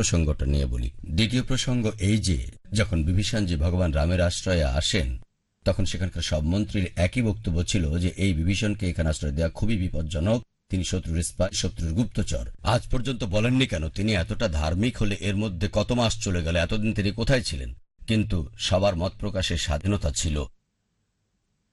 প্রসঙ্গটা নিয়ে বলি। দ্বিতীয় প্রসঙ্গ এই যে, যখন বিভীষণজি ভগবান রামের আশ্রয়ে আসেন, তখন সেখানকার সব মন্ত্রীর একই বক্তব্য ছিল যে, এই বিভীষণকে এখানে আশ্রয় দেওয়া খুবই বিপজ্জনক, তিনি শত্রুর স্পাই শত্রুর গুপ্তচর। আজ পর্যন্ত বলেননি কেন? তিনি এতটা ধার্মিক হলে এর মধ্যে কত মাস চলে গেল? এতদিন তিনি কোথায় ছিলেন? কিন্তু সবার মত প্রকাশের স্বাধীনতা ছিল।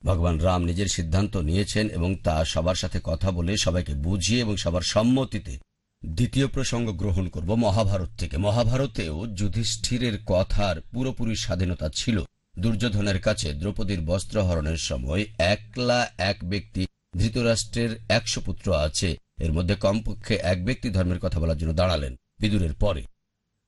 ভগবান রাম নিজের সিদ্ধান্ত নিয়েছেন এবং তা সবার সাথে কথা বলে সবাইকে বুঝিয়ে এবং সবার সম্মতিতে দ্বিতীয় প্রসঙ্গ গ্রহণ করব মহাভারত থেকে। মহাভারতেও যুধিষ্ঠিরের কথার পুরোপুরি স্বাধীনতা ছিল। দুর্যোধনের কাছে দ্রৌপদীর বস্ত্রহরণের সময় একলা এক ব্যক্তি, ধৃতরাষ্ট্রের একশো পুত্র আছে। এর মধ্যে কমপক্ষে এক ব্যক্তি ধর্মের কথা বলার জন্য দাঁড়ালেন বিদুরের পরে।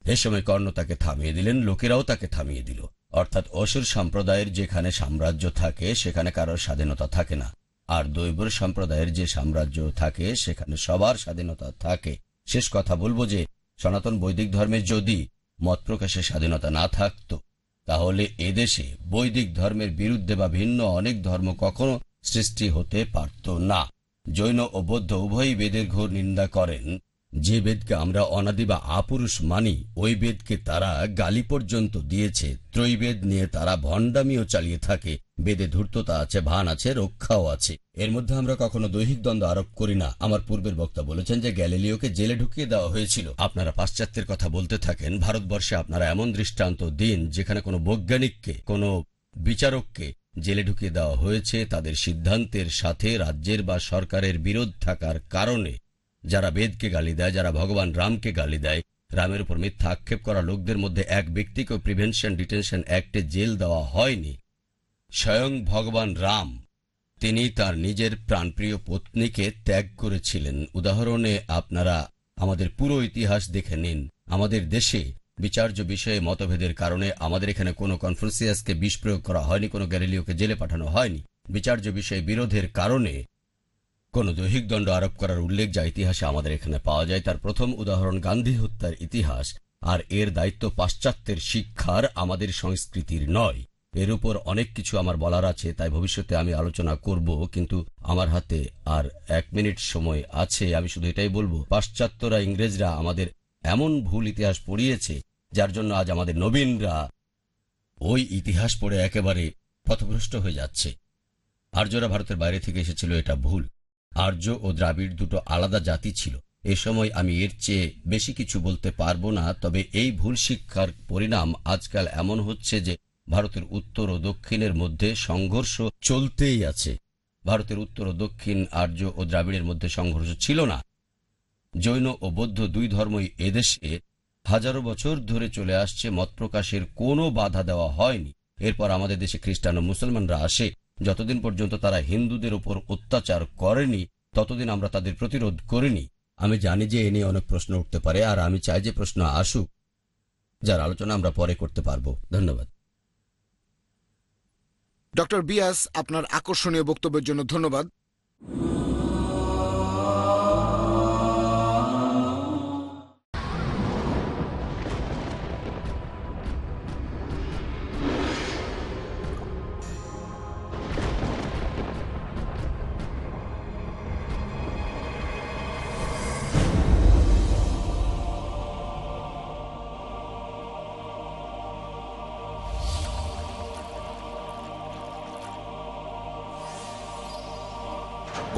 এ সময় কর্ণ তাকে থামিয়ে দিলেন, লোকেরাও তাকে থামিয়ে দিল। অর্থাৎ অসুর সম্প্রদায়ের যেখানে সাম্রাজ্য থাকে, সেখানে কারোর স্বাধীনতা থাকে না। আর দৈবর সম্প্রদায়ের যে সাম্রাজ্য থাকে, সেখানে সবার স্বাধীনতা থাকে। শেষ কথা বলব যে, সনাতন বৈদিক ধর্মে যদি মত প্রকাশের স্বাধীনতা না থাকত, তাহলে এদেশে বৈদিক ধর্মের বিরুদ্ধে বা ভিন্ন অনেক ধর্ম কখনো সৃষ্টি হতে পারত না। জৈন ও বৌদ্ধ উভয়ই বেদের ঘোর নিন্দা করেন। যে বেদকে আমরা অনাদি বা আপুরুষ মানি, ওই বেদকে তারা গালি পর্যন্ত দিয়েছে। ত্রৈবেদ নিয়ে তারা ভণ্ডামিও চালিয়ে থাকে। বেদে ধূর্ততা আছে, ভান আছে, রক্ষাও আছে। এর মধ্যে আমরা কখনো দৈহিক দ্বন্দ্ব আরোপ করি না। আমার পূর্বের বক্তা বলেছেন যে, গ্যালিলিওকে জেলে ঢুকিয়ে দেওয়া হয়েছিল। আপনারা পাশ্চাত্যের কথা বলতে থাকেন। ভারতবর্ষে আপনারা এমন দৃষ্টান্ত দিন যেখানে কোনো বৈজ্ঞানিককে, কোনো বিচারককে জেলে ঢুকিয়ে দেওয়া হয়েছে। তাদের সিদ্ধান্তের সাথে রাজ্যের বা সরকারের বিরোধ থাকার কারণে যারা বেদকে গালি দেয়, যারা ভগবান রামকে গালি দেয়, রামের উপর মিথ্যা আক্ষেপ করা লোকদের মধ্যে এক ব্যক্তিকে প্রিভেনশন ডিটেনশন অ্যাক্টে জেল দেওয়া হয়নি। স্বয়ং ভগবান রাম, তিনি তার নিজের প্রাণপ্রিয় পত্নীকে ত্যাগ করেছিলেন। উদাহরণে আপনারা আমাদের পুরো ইতিহাস দেখে নিন। আমাদের দেশে বিচার্য বিষয়ে মতভেদের কারণে আমাদের এখানে কোনো কনফারেন্সিয়াসকে বিষ প্রয়োগ করা হয়নি, কোনো গ্যালিলিওকে জেলে পাঠানো হয়নি। বিচার্য বিষয়ে বিরোধের কারণে কোন দৈহিক দণ্ড আরোপ করার উল্লেখ যা ইতিহাসে আমাদের এখানে পাওয়া যায়, তার প্রথম উদাহরণ গান্ধী হত্যার ইতিহাস। আর এর দায়িত্ব পাশ্চাত্যের শিক্ষার, আমাদের সংস্কৃতির নয়। এর উপর অনেক কিছু আমার বলার আছে, তাই ভবিষ্যতে আমি আলোচনা করব, কিন্তু আমার হাতে আর এক মিনিট সময় আছে, আমি শুধু এটাই বলব। পাশ্চাত্যরা, ইংরেজরা আমাদের এমন ভুল ইতিহাস পড়িয়েছে, যার জন্য আজ আমাদের নবীনরা ওই ইতিহাস পড়ে একেবারে পথভ্রষ্ট হয়ে যাচ্ছে। আর্যরা ভারতের বাইরে থেকে এসেছিল, এটা ভুল। আর্য ও দ্রাবিড় দুটো আলাদা জাতি ছিল। এ সময় আমি এর চেয়ে বেশি কিছু বলতে পারব না, তবে এই ভুল শিক্ষার পরিণাম আজকাল এমন হচ্ছে যে ভারতের উত্তর ও দক্ষিণের মধ্যে সংঘর্ষ চলতেই আছে। ভারতের উত্তর ও দক্ষিণ আর্য ও দ্রাবিড়ের মধ্যে সংঘর্ষ ছিল না। জৈন ও বৌদ্ধ দুই ধর্মই এদেশে হাজারো বছর ধরে চলে আসছে, মত প্রকাশের কোনো বাধা দেওয়া হয়নি। এরপর আমাদের দেশে খ্রিস্টান ও মুসলমানরা আসে যতদিন পর্যন্ত তারা হিন্দুদের উপর অত্যাচার করেনি, ততদিন আমরা তাদের প্রতিরোধ করিনি। আমি জানি যে এ নিয়ে অনেক প্রশ্ন উঠতে পারে, আর আমি চাই যে প্রশ্ন আসুক, যার আলোচনা আমরা পরে করতে পারব। ধন্যবাদ। ডক্টর বিয়াস আপনার আকর্ষণীয় বক্তব্যের জন্য ধন্যবাদ।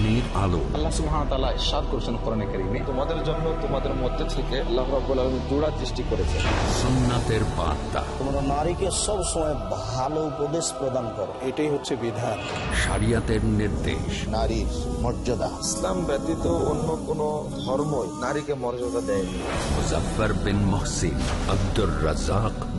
কোরআনের আলো। আল্লাহ করেছেন কোরআনে কারীমে। তোমাদের জন্য তোমাদের মধ্যে থেকে আল্লাহ রাব্বুল আলামিন জোড়া সৃষ্টি করেছেন। সুন্নাতের বার্তা। তোমরা নারীকে সব সময় ভালো উপদেশ প্রদান করো। এটাই হচ্ছে বিধান। শরিয়াতের নির্দেশ। নারীর মর্যাদা। ইসলাম ব্যতীত অন্য কোন ধর্মই নারীকে মর্যাদা দেয়নি। Muzaffar bin Mohsin Abdur Razzak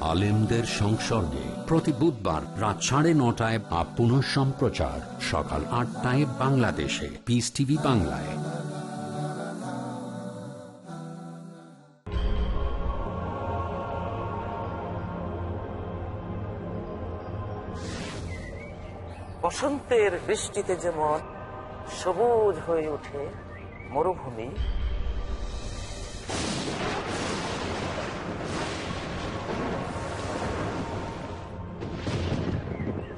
আলেমদের সংসর্গে প্রতি বুধবার রাত সাড়ে নটায় বা পুনঃ সম্প্রচার সকাল আটটায় বাংলাদেশে। পিস টিভি বাংলায়। বসন্তের বৃষ্টিতে যেমন সবুজ হয়ে ওঠে মরুভূমি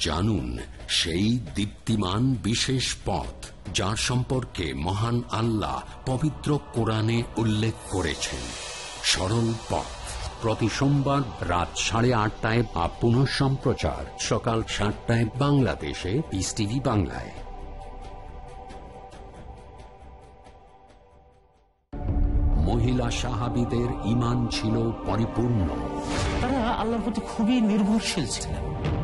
জানুন সেই দীপ্তিমান বিশেষ পথ যার সম্পর্কে মহান আল্লাহ পবিত্র কোরআনে উল্লেখ করেছেন। সরল পথ। প্রতি সোমবার রাত সাড়ে আটটায় বা পুনঃ সম্প্রচার সকাল সাতটায় বাংলাদেশে। পিস টিভি বাংলায়। মহিলা সাহাবিদের ইমান ছিল পরিপূর্ণ। তারা আল্লাহর প্রতি খুবই নির্ভরশীল ছিলেন।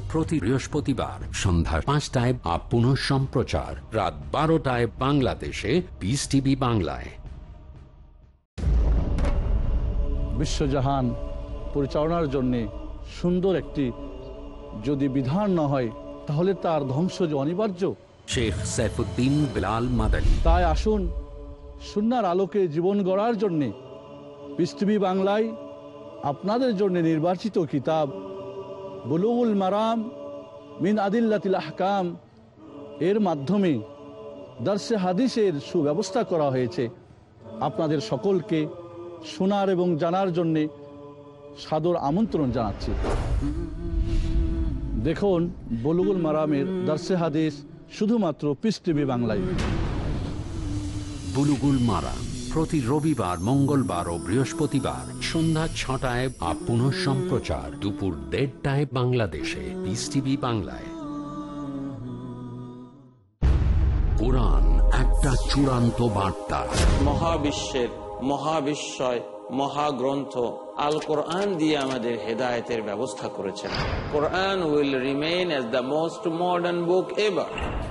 প্রতি বৃহস্পতিবার সন্ধ্যা পাঁচটায় আপ পুনঃ সম্প্রচার রাত বারোটায় বাংলাদেশে পিস টিভি বাংলায়। বিশ্বজাহান পরিচালনার জন্যে সুন্দর একটি যদি বিধান না হয় তাহলে তার ধ্বংস যে অনিবার্য। শেখ সাইফুদ্দিন বিলাল মাদানী। তাই আসুন সুনার আলোকে জীবন গড়ার জন্যে পৃথিবী বাংলায় আপনাদের জন্য নির্বাচিত কিতাব বুলুগুল মারাম মিন আদিল্লাতিল আহকাম, এর মাধ্যমে দার্সে হাদিসের সুব্যবস্থা করা হয়েছে। আপনাদের সকলকে শোনার এবং জানার জন্যে সাদর আমন্ত্রণ জানাচ্ছি। দেখুন, বলুগুল মারামের দার্সে হাদিস শুধুমাত্র পিস বাংলায়। বুলুগুল মারা প্রতি রবিবার, মঙ্গলবার ও বৃহস্পতিবার সন্ধ্যা ছটায় বা পুনঃ সম্প্রচার দুপুর দেড়টায় বাংলাদেশে। পিস টিভি বাংলায়। কোরআন একটা চূড়ান্ত বার্তা। মহাবিশ্বের মহাবিশ্বয়, মহাগ্রন্থ আল কোরআন দিয়ে আমাদের হেদায়েতের ব্যবস্থা করেছেন। Quran will remain as the most modern book ever.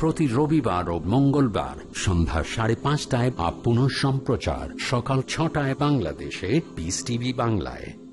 প্রতি রবিবার ও মঙ্গলবার সন্ধ্যা সাড়ে পাঁচটায় আপ পুনঃ সম্প্রচার সকাল ছটায় বাংলাদেশে পিস টিভি বাংলায়।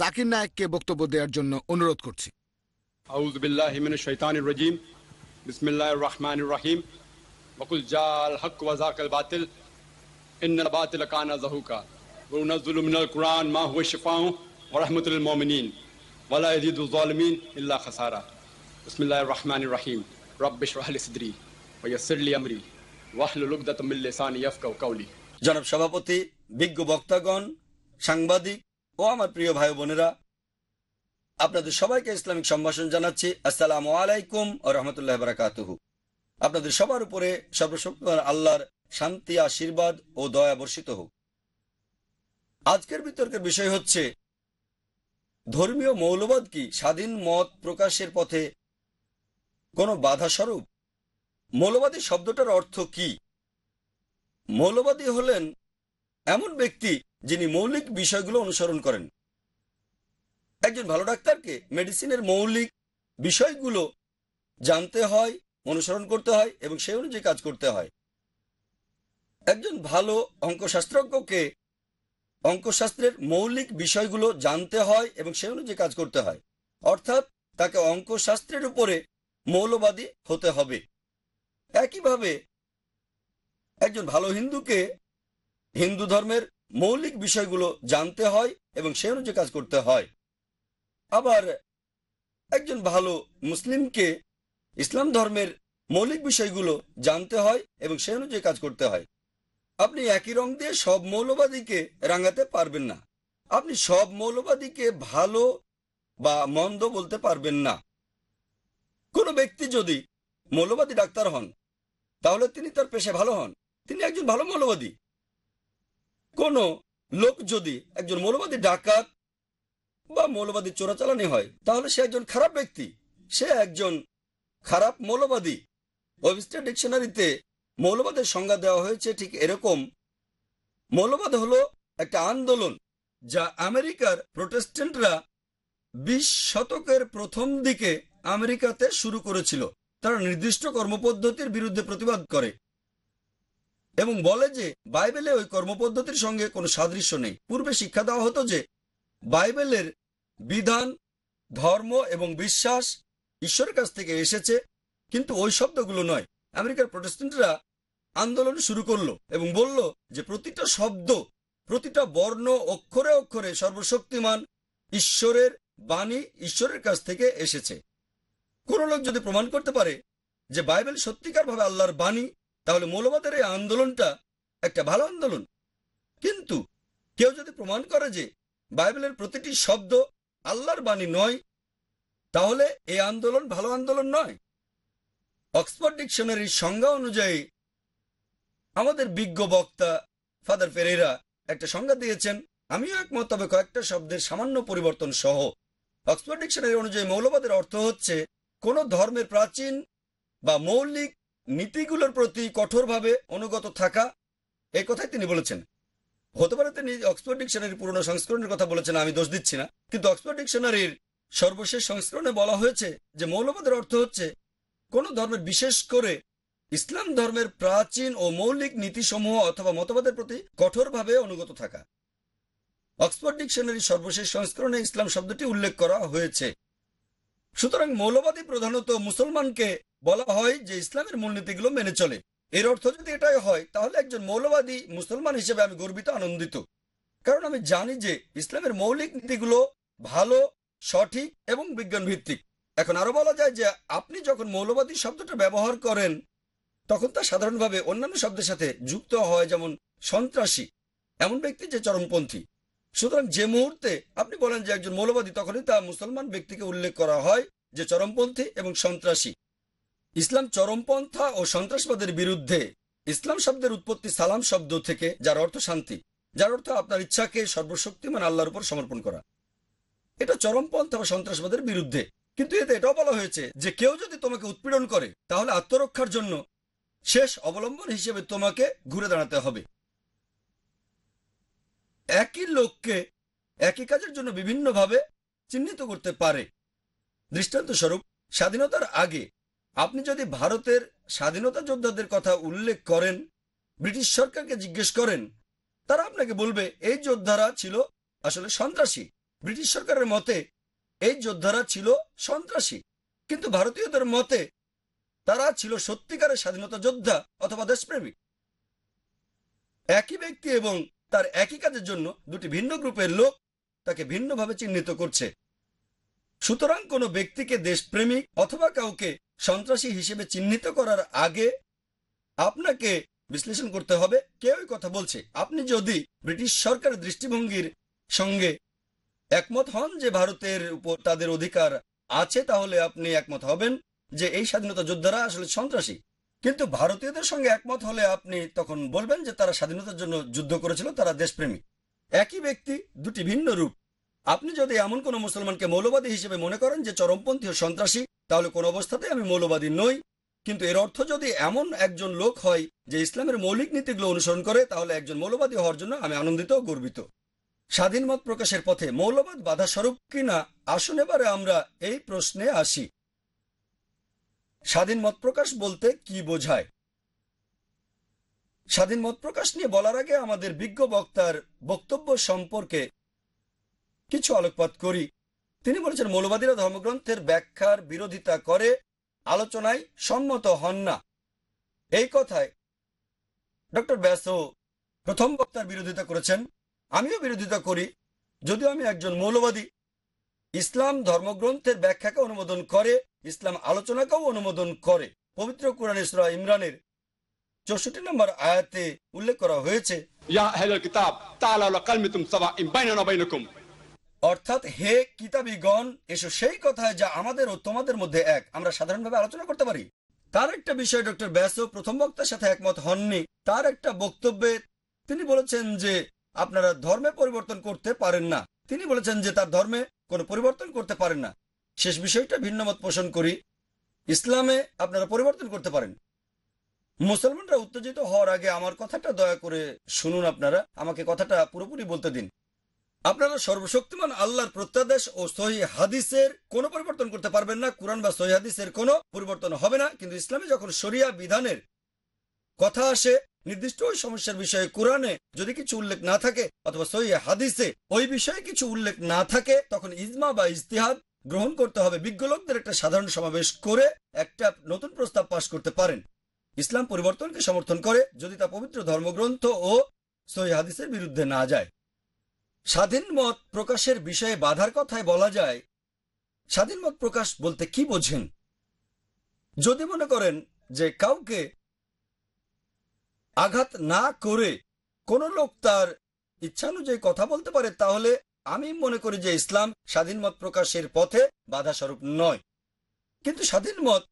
জাকির নায়েককে বক্তব্য দেওয়ার জন্য অনুরোধ করছি أعوذ بالله من الشيطان الرجيم بسم الله الرحمن الرحيم وقل جاء الحق وزاق الباطل إن الباطل كان زهوكا وننزل من القرآن ما هو شفاء ورحمة للمؤمنين ولا يزيد الظالمين إلا خسارة بسم الله الرحمن الرحيم رب اشرح لي صدري ويسر لي أمري واحلل عقدة من لساني يفقهوا قولي জনাব সভাপতি বিজ্ঞ বক্তাগণ সাংবাদিক ও আমার প্রিয় ভাই বোনেরা, আপনাদের সবাইকে ইসলামিক সম্ভাষণ জানাচ্ছি। আসসালামু আলাইকুম ও রহমতুল্লাহ বারাকাতুহু। আপনাদের সবার উপরে সর্বশক্তিমান আল্লাহর শান্তি, আশীর্বাদ ও দয়া বর্ষিত হোক। আজকের বিতর্কের বিষয় হচ্ছে, ধর্মীয় মৌলবাদ কি স্বাধীন মত প্রকাশের পথে কোনো বাধা স্বরূপ? মৌলবাদী শব্দটার অর্থ কি? মৌলবাদী হলেন এমন ব্যক্তি যিনি মৌলিক বিষয়গুলো অনুসরণ করেন। একজন ভালো ডাক্তারকে মেডিসিনের মৌলিক বিষয়গুলো জানতে হয়, অনুসরণ করতে হয় এবং সেই অনুযায়ী কাজ করতে হয়। একজন ভালো অঙ্কশাস্ত্রজ্ঞকে অঙ্কশাস্ত্রের মৌলিক বিষয়গুলো জানতে হয় এবং সেই অনুযায়ী কাজ করতে হয়। অর্থাৎ তাকে অঙ্কশাস্ত্রের উপরে মৌলবাদী হতে হবে। একইভাবে একজন ভালো হিন্দুকে হিন্দু ধর্মের মৌলিক বিষয়গুলো জানতে হয় এবং সে অনুযায়ী কাজ করতে হয়। আবার একজন ভালো মুসলিমকে ইসলাম ধর্মের মৌলিক বিষয়গুলো জানতে হয় এবং সে অনুযায়ী কাজ করতে হয়। আপনি একই রং দিয়ে সব মৌলবাদীকে রাঙাতে পারবেন না। আপনি সব মৌলবাদীকে ভালো বা মন্দ বলতে পারবেন না। কোনো ব্যক্তি যদি মৌলবাদী ডাক্তার হন, তাহলে তিনি তার পেশে ভালো হন। তিনি একজন ভালো মৌলবাদী। কোন লোক যদি একজন মৌলবাদী ডাকাত বা মৌলবাদী চোরাচালানি হয়, তাহলে সে একজন খারাপ ব্যক্তি। সে একজন খারাপ মৌলবাদী। ওয়েবস্টার ডিকশনারিতে মৌলবাদের সংজ্ঞা দেওয়া হয়েছে ঠিক এরকম। মৌলবাদ হলো একটা আন্দোলন যা আমেরিকার প্রোটেস্ট্যান্টরা বিশ শতকের প্রথম দিকে আমেরিকাতে শুরু করেছিল। তারা নির্দিষ্ট কর্মপদ্ধতির বিরুদ্ধে প্রতিবাদ করে। এবং বলে যে, বাইবেলে ওই কর্মপদ্ধতির সঙ্গে কোনো সাদৃশ্য নেই। পূর্বে শিক্ষা দেওয়া হতো যে, বাইবেলের বিধান, ধর্ম এবং বিশ্বাস ঈশ্বরের কাছ থেকে এসেছে, কিন্তু ওই শব্দগুলো নয়। আমেরিকার প্রোটেস্ট্যান্টরা আন্দোলন শুরু করল এবং বলল যে, প্রতিটা শব্দ, প্রতিটা বর্ণ অক্ষরে অক্ষরে সর্বশক্তিমান ঈশ্বরের বাণী ঈশ্বরের কাছ থেকে এসেছে। কোন লোক যদি প্রমাণ করতে পারে যে, বাইবেল সত্যিকারভাবে আল্লাহর বাণী তাহলে মৌলবাদের এই আন্দোলনটা একটা ভালো আন্দোলন। কিন্তু কেউ যদি প্রমাণ করে যে বাইবেলের প্রতিটি শব্দ আল্লাহর বাণী নয়, তাহলে এই আন্দোলন ভালো আন্দোলন নয়। অক্সফোর্ড ডিকশনারির সংজ্ঞা অনুযায়ী আমাদের বিজ্ঞ বক্তা ফাদার ফেরেরা একটা সংজ্ঞা দিয়েছেন, আমিও একমত, তবে কয়েকটা শব্দের সামান্য পরিবর্তন সহ। অক্সফোর্ড ডিকশনারি অনুযায়ী মৌলবাদের অর্থ হচ্ছে কোনো ধর্মের প্রাচীন বা মৌলিক নীতিগুলোর প্রতি কঠোরভাবে অনুগত থাকা এই কথাই তিনি বলেছেন। হতে পারে তিনি অক্সফোর্ড ডিকশনারির পুরনো সংস্করণের কথা বলেছেন, আমি দোষ দিচ্ছি না। কিন্তু অক্সফোর্ড ডিকশনারির সর্বশেষ সংস্করণে বলা হয়েছে যে মৌলবাদের অর্থ হচ্ছে কোন ধর্মের, বিশেষ করে ইসলাম ধর্মের প্রাচীন ও মৌলিক নীতিসমূহ অথবা মতবাদের প্রতি কঠোরভাবে অনুগত থাকা। অক্সফোর্ড ডিকশনারির সর্বশেষ সংস্করণে ইসলাম শব্দটি উল্লেখ করা হয়েছে। সুতরাং মৌলবাদী প্রধানত মুসলমানকে বলা হয় যে ইসলামের মূলনীতিগুলো মেনে চলে। এর অর্থ যদি এটাই হয়, তাহলে একজন মৌলবাদী মুসলমান হিসেবে আমি গর্বিত, আনন্দিত। কারণ আমি জানি যে ইসলামের মৌলিক নীতিগুলো ভালো, সঠিক এবং বিজ্ঞান ভিত্তিক এখন আরও বলা যায় যে আপনি যখন মৌলবাদী শব্দটা ব্যবহার করেন, তখন তা সাধারণভাবে অন্যান্য শব্দের সাথে যুক্ত হয়, যেমন সন্ত্রাসী। এমন ব্যক্তি যে চরমপন্থী। সুতরাং যে মুহূর্তে আপনি বলেন যে একজন মৌলবাদী, তখনই তা মুসলমান ব্যক্তিকে উল্লেখ করা হয় যে চরমপন্থী এবং সন্ত্রাসী। ইসলাম চরমপন্থা ও সন্ত্রাসবাদের বিরুদ্ধে ইসলাম শব্দের উৎপত্তি সালাম শব্দ থেকে, যার অর্থ শান্তি, যার অর্থ আপনার ইচ্ছাকে সর্বশক্তিমান আল্লাহর উপর সমর্পণ করা। এটা চরমপন্থা ও সন্ত্রাসবাদের বিরুদ্ধে। কিন্তু এতে এটাও বলা হয়েছে যে কেউ যদি তোমাকে উৎপীড়ন করে, তাহলে আত্মরক্ষার জন্য শেষ অবলম্বন হিসেবে তোমাকে ঘুরে দাঁড়াতে হবে। একই লোককে একই কাজের জন্য বিভিন্নভাবে চিহ্নিত করতে পারে। দৃষ্টান্ত স্বরূপ স্বাধীনতার আগে আপনি যদি ভারতের স্বাধীনতা যোদ্ধাদের কথা উল্লেখ করেন, ব্রিটিশ সরকারকে জিজ্ঞেস করেন, তারা আপনাকে বলবে, এই যোদ্ধারা ছিল আসলে সন্ত্রাসী। ব্রিটিশ সরকারের মতে, এই যোদ্ধারা ছিল সন্ত্রাসী। কিন্তু ভারতীয়দের মতে, তারা ছিল সত্যিকারের স্বাধীনতা যোদ্ধা অথবা দেশপ্রেমিক। একই ব্যক্তি এবং তার একই কাজের জন্য দুটি ভিন্ন গ্রুপের লোক তাকে ভিন্নভাবে চিহ্নিত করছে। সুতরাং কোনো ব্যক্তিকে দেশপ্রেমিক অথবা কাউকে সন্ত্রাসী হিসেবে চিহ্নিত করার আগে আপনাকে বিশ্লেষণ করতে হবে, কেউ কথা বলছে। আপনি যদি ব্রিটিশ সরকারের দৃষ্টিভঙ্গির সঙ্গে একমত হন যে ভারতের উপর তাদের অধিকার আছে, তাহলে আপনি একমত হবেন যে এই স্বাধীনতা যোদ্ধারা আসলে সন্ত্রাসী। কিন্তু ভারতীয়দের সঙ্গে একমত হলে আপনি তখন বলবেন যে তারা স্বাধীনতার জন্য যুদ্ধ করেছিল, তারা দেশপ্রেমী। একই ব্যক্তি, দুটি ভিন্ন রূপ। আপনি যদি এমন কোনো মুসলমানকে মৌলবাদী হিসেবে মনে করেন যে চরমপন্থী ও সন্ত্রাসী, তাহলে কোনো অবস্থাতে আমি মৌলবাদী নই। কিন্তু এর অর্থ যদি এমন একজন লোক হয় যে ইসলামের মৌলিক নীতিগুলো অনুসরণ করে, তাহলে একজন মৌলবাদী হওয়ার জন্য আমি আনন্দিত ও গর্বিত। স্বাধীন মত প্রকাশের পথে মৌলবাদ বাধা স্বরূপ কিনা, আসুন এবারে আমরা এই প্রশ্নে আসি। স্বাধীন মত প্রকাশ বলতে কি বোঝায়? স্বাধীন মত প্রকাশ নিয়ে বলার আগে আমাদের বিজ্ঞ বক্তার বক্তব্য সম্পর্কে কিছু আলোকপাত করি। তিনি বলেছেন, মৌলবাদীরা ধর্মগ্রন্থের ব্যাখ্যার বিরোধিতা করে, আলোচনায় সম্মত হন না। এই কথায় ডক্টর ব্যাসও প্রথম বক্তার বিরোধিতা করেছেন, আমিও বিরোধিতা করি। যদিও আমি একজন মৌলবাদী, ইসলাম ধর্মগ্রন্থের ব্যাখ্যাকে অনুমোদন করে ইসলাম আলোচনাকেও অনুমোদন করে। পবিত্র কোরআন ইসরা ইমরানের চৌষট্টি নম্বর আয়াতে উল্লেখ করা হয়েছে অর্থাৎ হে কিতাবিগণ এসো সেই কথা যা আমাদের ও তোমাদের মধ্যে এক। আমরা সাধারণভাবে আলোচনা করতে পারি। তার একটা বিষয় ডক্টর ব্যাস প্রথম বক্তার সাথে একমত হননি। তার একটা বক্তব্যে তিনি বলেছেন যে আপনারা ধর্মে পরিবর্তন করতে পারেন না। তিনি বলেছেন যে তার ধর্মে কোনো পরিবর্তন করতে পারেন না। শেষ বিষয়টা ভিন্নমত পোষণ করি। ইসলামে আপনারা পরিবর্তন করতে পারেন। মুসলমানরা উত্তেজিত হওয়ার আগে আমার কথাটা দয়া করে শুনুন আপনারা। আমাকে কথাটা পুরোপুরি বলতে দিন। আপনারা সর্বশক্তিমান আল্লাহর প্রত্যাদেশ ও সহি হাদিসের কোনো পরিবর্তন করতে পারবেন না। কোরআন বা সহি হাদিসের কোনো পরিবর্তন হবে না। কিন্তু ইসলামে যখন শরিয়া বিধানের কথা আসে, নির্দিষ্ট ওই সমস্যার বিষয়ে কোরআনে যদি কিছু উল্লেখ না থাকে অথবা সহি হাদিসে ওই বিষয়ে কিছু উল্লেখ না থাকে, তখন ইজমা বা ইজতিহাদ গ্রহণ করতে হবে। বিজ্ঞ লোকদের একটা সাধারণ সমাবেশ করে একটা নতুন প্রস্তাব পাশ করতে পারেন। ইসলাম পরিবর্তনকে সমর্থন করে যদি তা পবিত্র ধর্মগ্রন্থ ও সহি হাদিসের বিরুদ্ধে না যায়। স্বাধীন মত প্রকাশের বিষয়ে বাধার কথায় বলা যায়, স্বাধীন মত প্রকাশ বলতে কি বোঝেন? যদি মনে করেন যে কাউকে আঘাত না করে কোন লোক তার ইচ্ছানুযায়ী কথা বলতে পারে, তাহলে আমি মনে করি যে ইসলাম স্বাধীন মত প্রকাশের পথে বাধা স্বরূপ নয়। কিন্তু স্বাধীন মত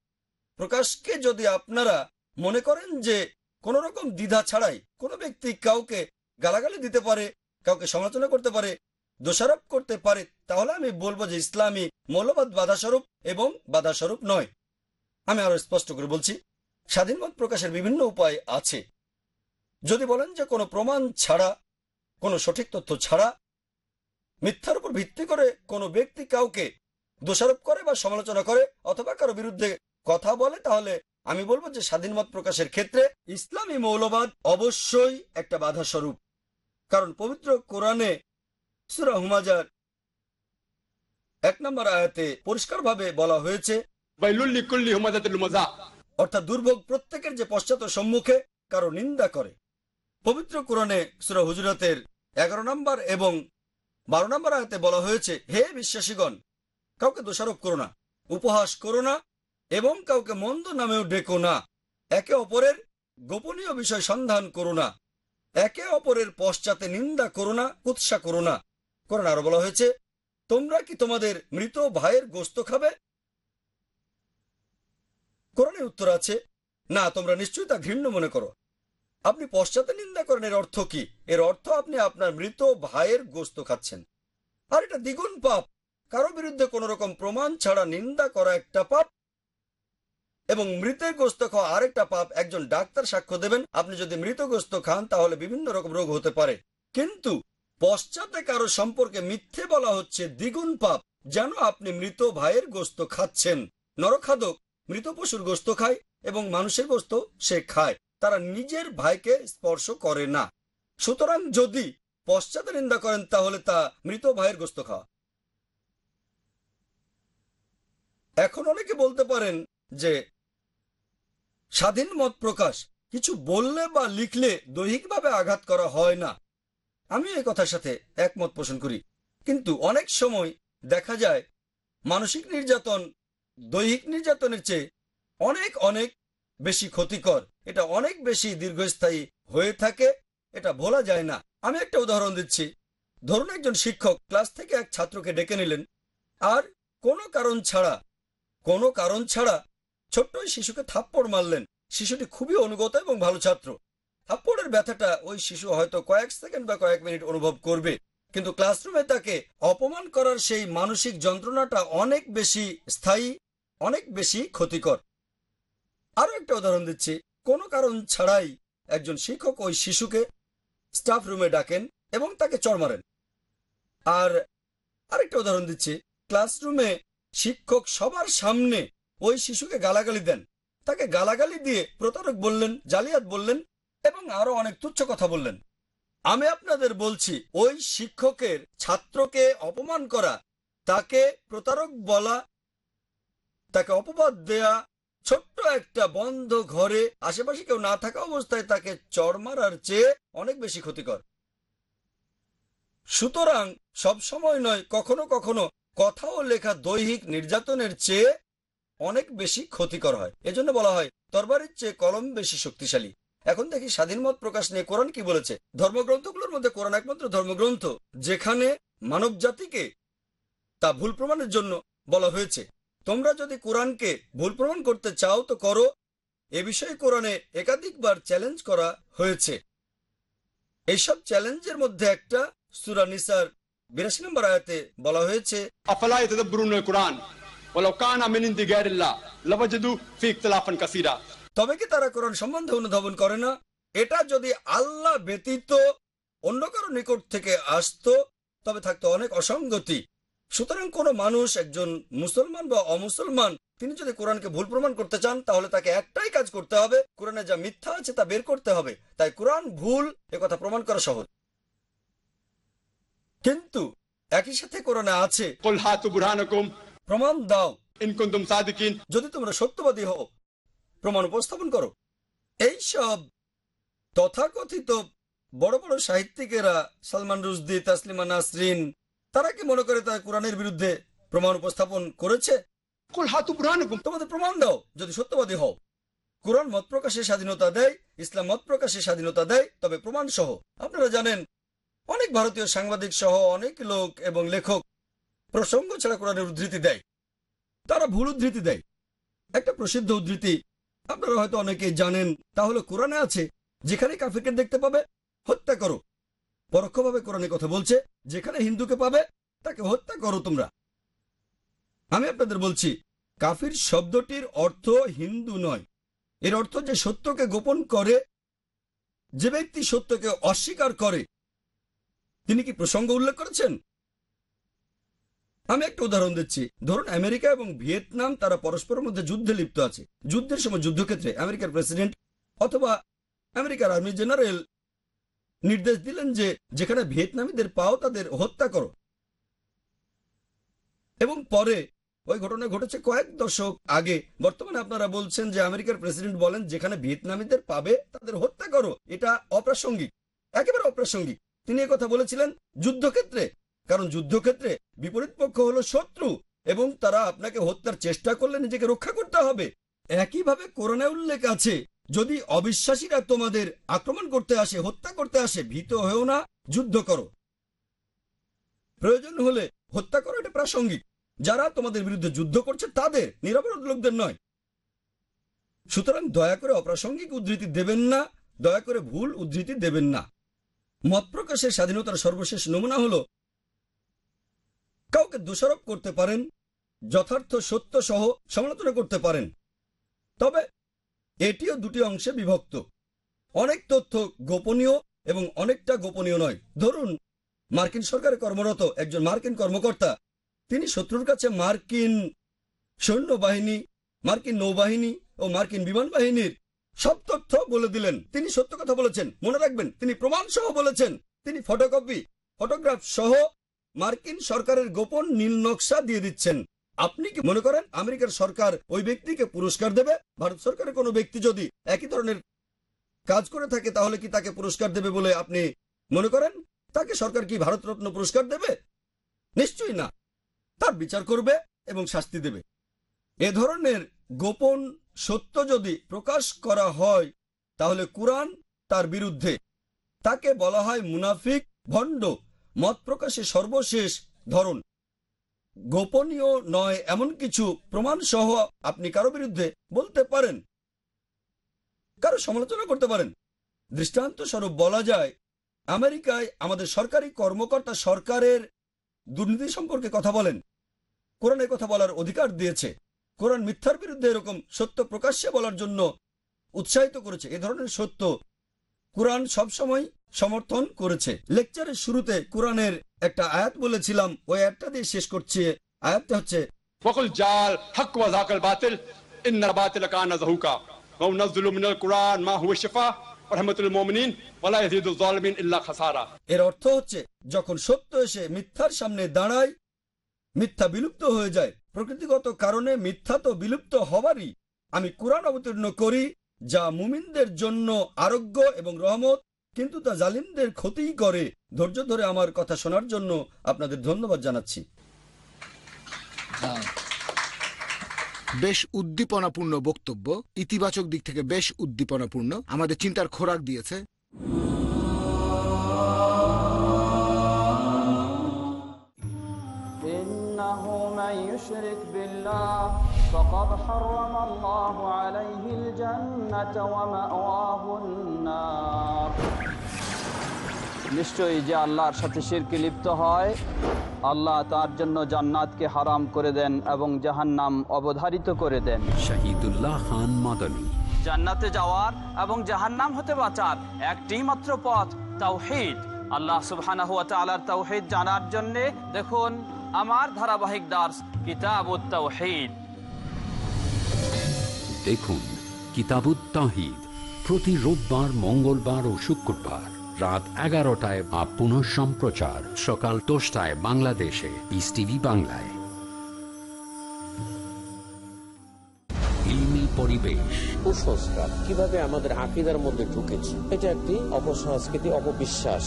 প্রকাশকে যদি আপনারা মনে করেন যে কোন রকম দ্বিধা ছাড়াই কোনো ব্যক্তি কাউকে গালাগালি দিতে পারে, কাউকে সমালোচনা করতে পারে, দোষারোপ করতে পারে, তাহলে আমি বলব যে ইসলামী মৌলবাদ বাধাস্বরূপ এবং বাধাস্বরূপ নয়। আমি আরও স্পষ্ট করে বলছি, স্বাধীন মত প্রকাশের বিভিন্ন উপায় আছে। যদি বলেন যে কোনো প্রমাণ ছাড়া, কোনো সঠিক তথ্য ছাড়া মিথ্যার উপর ভিত্তি করে কোনো ব্যক্তি কাউকে দোষারোপ করে বা সমালোচনা করে অথবা কারও বিরুদ্ধে কথা বলে তাহলে আমি বলব যে স্বাধীন মত প্রকাশের ক্ষেত্রে ইসলামী মৌলবাদ অবশ্যই একটা বাধা স্বরূপ। কারণ পবিত্র কোরআনে সুরা হুমাজার এক নম্বর আয়াতে পরিষ্কারভাবে বলা হয়েছে অর্থাৎ দুর্ভোগ প্রত্যেকের যে পশ্চাৎ সম্মুখে কারও নিন্দা করে। পবিত্র কোরআনে সুরা হুজরাতের এগারো নম্বর এবং বারো নম্বর আয়াতে বলা হয়েছে, হে বিশ্বাসীগণ, কাউকে দোষারোপ করো না, উপহাস করো না এবং কাউকে মন্দ নামেও ডেকো না। একে অপরের গোপনীয় বিষয় সন্ধান করো না, একে অপরের পশ্চাতে নিন্দা করো না, কুৎসা করো না। কোরআন আরও বলা হয়েছে, তোমরা কি তোমাদের মৃত ভাইয়ের গোস্ত খাবে? কোরআনের উত্তর আছে, না, তোমরা নিশ্চয়ই তা ঘৃণ্য মনে করো। আপনি পশ্চাতে নিন্দা করেন, এর অর্থ কি? এর অর্থ আপনি আপনার মৃত ভাইয়ের গোস্ত খাচ্ছেন। আর এটা দ্বিগুণ পাপ। কারও বিরুদ্ধে কোন রকম প্রমাণ ছাড়া নিন্দা করা একটা পাপ এবং মৃতের গোস্ত খাওয়া আরেকটা পাপ, একজন ডাক্তার সাক্ষ্য দেবেন, আপনি যদি মৃত গোস্ত খান তাহলে বিভিন্ন রকম রোগ হতে পারে। কিন্তু পশ্চাতে কারও সম্পর্কে মিথ্যে বলা হচ্ছে দ্বিগুণ পাপ, যেন আপনি মৃত ভাইয়ের গোস্ত খাচ্ছেন। নরখাদক মৃত পশুর গোস্ত খায় এবং মানুষের গোস্ত সে খায়। তারা নিজের ভাইকে স্পর্শ করে না। সুতরাং যদি পশ্চাতে নিন্দা করেন, তাহলে তা মৃত ভাইয়ের গোস্ত খাওয়া। এখন অনেকে বলতে পারেন যে, স্বাধীন মত প্রকাশ, কিছু বললে বা লিখলে দৈহিকভাবে আঘাত করা হয় না। আমি এই কথার সাথে একমত পোষণ করি। কিন্তু অনেক সময় দেখা যায়, মানসিক নির্যাতন, দৈহিক নির্যাতনের চেয়ে অনেক অনেক বেশি ক্ষতিকর। এটা অনেক বেশি দীর্ঘস্থায়ী হয়ে থাকে, এটা ভোলা যায় না। আমি একটা উদাহরণ দিচ্ছি। ধরুন একজন শিক্ষক ক্লাস থেকে এক ছাত্রকে ডেকে নিলেন, আর কোনো কারণ ছাড়া, কোনো কারণ ছাড়া ছোট্ট ওই শিশুকে থাপ্পড় মারলেন। শিশুটি খুবই অনুগত এবং ভালো ছাত্র। থাপ্পড়ের ব্যথাটা ওই শিশু হয়তো কয়েক সেকেন্ড বা কয়েক মিনিট অনুভব করবে, কিন্তু ক্লাসরুমে তাকে অপমান করার সেই মানসিক যন্ত্রণাটা অনেক বেশি স্থায়ী, অনেক বেশি ক্ষতিকর। আরও একটা উদাহরণ দিচ্ছি। কোনো কারণ ছাড়াই একজন শিক্ষক ওই শিশুকে স্টাফ রুমে ডাকেন এবং তাকে চড় মারেন। আর আরেকটা উদাহরণ দিচ্ছি। ক্লাসরুমে শিক্ষক সবার সামনে ওই শিশুকে গালাগালি দেন। তাকে গালাগালি দিয়ে প্রতারক বললেন, জালিয়াত বললেন এবং আরও অনেক তুচ্ছ কথা বললেন। আমি আপনাদের বলছি, ওই শিক্ষকের ছাত্রকে অপমান করা, তাকে প্রতারক বলা, তাকে অপবাদ দেয়া ছোট্ট একটা বন্ধ ঘরে আশেপাশে কেউ না থাকা অবস্থায় তাকে চড় মারার চেয়ে অনেক বেশি ক্ষতিকর। সুতরাং সব সময় নয়, কখনো কখনো কথা ও লেখা দৈহিক নির্যাতনের চেয়ে অনেক বেশি ক্ষতিকর হয়। এজন্য বলা হয়, তরবারির চেয়ে কলম বেশি শক্তিশালী। এখন দেখি স্বাধীন মত প্রকাশ নিয়ে কোরআন কি বলেছে? ধর্মগ্রন্থগুলোর মধ্যে কোরআন একমাত্র ধর্মগ্রন্থ, যেখানে মানব জাতিকে তা ভুল প্রমাণের জন্য বলা হয়েছে। তোমরা যদি কোরআনকে ভুল প্রমাণ করতে চাও তো করো। এ বিষয়ে কোরআনে একাধিকবার চ্যালেঞ্জ করা হয়েছে। এইসব চ্যালেঞ্জের মধ্যে একটা সুরানিসার বিরাশি নম্বর আয়তে বলা হয়েছে কোরআন তবে কি তারা কোরআন সম্বন্ধে অনুধাবন করে না? এটা যদি আল্লাহ ব্যতীত অন্য কারও নিকট থেকে আসতো তবে থাকতো অনেক অসঙ্গতি। সুতরাং কোন মানুষ একজন মুসলমান বা অমুসলমান তিনি যদি কোরআনকে ভুল প্রমাণ করতে চান তাহলে তাকে একটাই কাজ করতে হবে কোরআনে যা মিথ্যা আছে তা বের করতে হবে। তাই কোরআন ভুল কথা প্রমাণ করা সহজ। কিন্তু একই সাথে কোরআনে আছে প্রমাণ দাও। যদি তোমরা সত্যবাদী হও প্রমাণ উপস্থাপন করো। এই সব তথাকথিত বড় বড় সাহিত্যিকেরা সালমান রুজদি তাসলিমা নাসরিন তারা কি মনে করে তারা কোরআনের বিরুদ্ধে প্রমাণ উপস্থাপন করেছে? তোমাদের প্রমাণ দাও যদি সত্যবাদী হও। কোরআন মত প্রকাশের স্বাধীনতা দেয় ইসলাম মত প্রকাশের স্বাধীনতা দেয় তবে প্রমাণ সহ। আপনারা জানেন অনেক ভারতীয় সাংবাদিক সহ অনেক লোক এবং লেখক প্রসঙ্গ ছাড়া কোরআনের উদ্ধৃতি দেয়। তারা ভুল উদ্ধৃতি দেয়। একটা প্রসিদ্ধ উদ্ধৃতি আপনারা হয়তো অনেকেই জানেন তাহলে কোরআনে আছে যেখানে কাফিরকে দেখতে পাবে হত্যা করো। পরোক্ষভাবে কোরআনে কথা বলছে, যেখানে হিন্দুকে পাবে, তাকে হত্যা করো তোমরা। আমি আপনাদের বলছি, কাফির শব্দটির অর্থ হিন্দু নয়। এর অর্থ যে সত্যকে গোপন করে, যে ব্যক্তি সত্যকে অস্বীকার করে। তিনি কি প্রসঙ্গ উল্লেখ করেছেন? আমি একটা উদাহরণ দিচ্ছি। ধরুন, আমেরিকা এবং ভিয়েতনাম, তারা পরস্পরের মধ্যে যুদ্ধে লিপ্ত আছে। যুদ্ধের সময় যুদ্ধক্ষেত্রে আমেরিকার প্রেসিডেন্ট অথবা আমেরিকার আর্মি জেনারেল নির্দেশ দিলেন যে যেখানে ভিয়েতনামীদের পাও তাদের হত্যা করো। এবং পরে ওই ঘটনা ঘটেছে কয়েক দশক আগে। বর্তমানে আপনারা বলছেন যে আমেরিকার প্রেসিডেন্ট বলেন, যেখানে ভিয়েতনামীদের পাবে তাদের হত্যা করো। এটা অপ্রাসঙ্গিক, একেবারে অপ্রাসঙ্গিক। তিনি কথা বলেছিলেন যুদ্ধক্ষেত্রে, কারণ যুদ্ধক্ষেত্রে বিপরীত পক্ষ হলো শত্রু এবং তারা আপনাকে হত্যার চেষ্টা করলে নিজেকে রক্ষা করতে হবে। একইভাবে করোনা উল্লেখ আছে যদি অবিশ্বাসীরা তোমাদের আক্রমণ করতে আসে, হত্যা করতে আসে, ভীত হয়েও না, যুদ্ধ করো। প্রয়োজন হলে হত্যা করো এটা প্রাসঙ্গিক। যারা তোমাদের বিরুদ্ধে যুদ্ধ করছে, তাদের, নিরাপরাধ লোকদের নয়। সুতরাং দয়া করে অপ্রাসঙ্গিক উদ্ধৃতি দেবেন না, দয়া করে ভুল উদ্ধৃতি দেবেন না। মত প্রকাশের স্বাধীনতার সর্বশেষ নমুনা হল, কাউকে দোষারোপ করতে পারেন, যথার্থ সত্য সহ সমালোচনা করতে পারেন। তবে এটিও দুটি অংশে বিভক্ত। অনেক তথ্য গোপনীয় এবং অনেকটা গোপনীয় নয়। ধরুন, মার্কিন সরকারে কর্মরত একজন মার্কিন কর্মকর্তা। তিনি শত্রুর কাছে মার্কিন সৈন্যবাহিনী, মার্কিন নৌবাহিনী ও মার্কিন বিমান বাহিনীর সব তথ্য বলে দিলেন। তিনি সত্য কথা বলেছেন। মনে রাখবেন, তিনি প্রমাণ সহ বলেছেন। তিনি ফটোকপি ফটোগ্রাফ সহ মার্কিন সরকারের গোপন নীল নকশা দিয়ে দিচ্ছেন। আপনি কি মনে করেন আমেরিকার সরকার ওই ব্যক্তিকে পুরস্কার দেবে? ভারত সরকারের কোনো ব্যক্তি যদি একই ধরনের কাজ করে থাকে, তাহলে কি তাকে পুরস্কার দেবে বলে আপনি মনে করেন? তাকে সরকার কি ভারতরত্ন পুরস্কার দেবে? নিশ্চয়ই না। তার বিচার করবে এবং শাস্তি দেবে। এ ধরনের গোপন সত্য যদি প্রকাশ করা হয়, তাহলে কোরআন তার বিরুদ্ধে। তাকে বলা হয় মুনাফিক ভণ্ড। মত প্রকাশে সর্বশেষ ধরন। গোপনীয় নয়, এমন কিছু প্রমাণ সহ আপনি কারও বিরুদ্ধে বলতে পারেন। কারও সমালোচনা করতে পারেন। দৃষ্টান্ত স্বরূপ বলা যায়, আমেরিকায় আমাদের সরকারি কর্মকর্তা সরকারের দুর্নীতি সম্পর্কে কথা বলেন। কোরআনের কথা বলার অধিকার দিয়েছে। কোরআন মিথ্যার বিরুদ্ধে এরকম সত্য প্রকাশ্যে বলার জন্য উৎসাহিত করেছে। এ ধরনের সত্য কোরআন সবসময় সমর্থন করেছে। লেকচারের শুরুতে কোরআনের একটা আয়াত বলেছিলাম ওই আয়াতটা দিয়ে শেষ করছে আয়াতটা হচ্ছে وقل جاء الحق وذاق الباطل إن الباطل كان زهوقا وننزل من القرآن ما هو شفاء ورحمة للمؤمنين ولا يزيد الظالمين إلا خسارا এর অর্থ হচ্ছে যখন সত্য এসে মিথ্যার সামনে দাঁড়ায় মিথ্যা বিলুপ্ত হয়ে যায় প্রকৃতিগত কারণে মিথ্যা তো বিলুপ্ত হবারই আমি কোরআন অবতীর্ণ করি যা মুমিনদের জন্য আরোগ্য এবং রহমত কিন্তু তা জালিমদের ক্ষতিই করে ধৈর্য ধরে আমার কথা শোনার জন্য আপনাদের ধন্যবাদ জানাচ্ছি বেশ উদ্দীপনাপূর্ণ বক্তব্য ইতিবাচক দিক থেকে বেশ উদ্দীপনাপূর্ণ আমাদের চিন্তার খোরাক দিয়েছে إنه من يشرك بالله فقد حرم الله عليه الجنة ومأواه النار নিশ্চয়ই যে আল্লাহর সাথে শিরকে লিপ্ত হয় আল্লাহ তার জন্য জান্নাতকে হারাম করে দেন এবং জাহান্নাম অবধারিত করে দেন শহীদুল্লাহ খান মাদানী জান্নাতে যাওয়ার এবং জাহান্নাম হতে বাঁচার একটি মাত্র পথ তাওহিদ আল্লাহ সুবহানাহু ওয়া তাআলার তাওহিদ জানার জন্য দেখুন আমার ধারাবাহিক দাস কিতাবুত তাওহিদ দেখুন কিতাবুত তাহিদ প্রতি রোববার, মঙ্গলবার ও শুক্রবার রাত এগারোটায় বা পুনঃ সম্প্রচার সকাল দশটায় বাংলাদেশে পিস টিভি বাংলায়। পরিবেশ। কুসংস্কার। কীভাবে আমাদের আকিদার মধ্যে ঢুকেছে? এটা একটি অপসংস্কৃতি অপবিশ্বাস।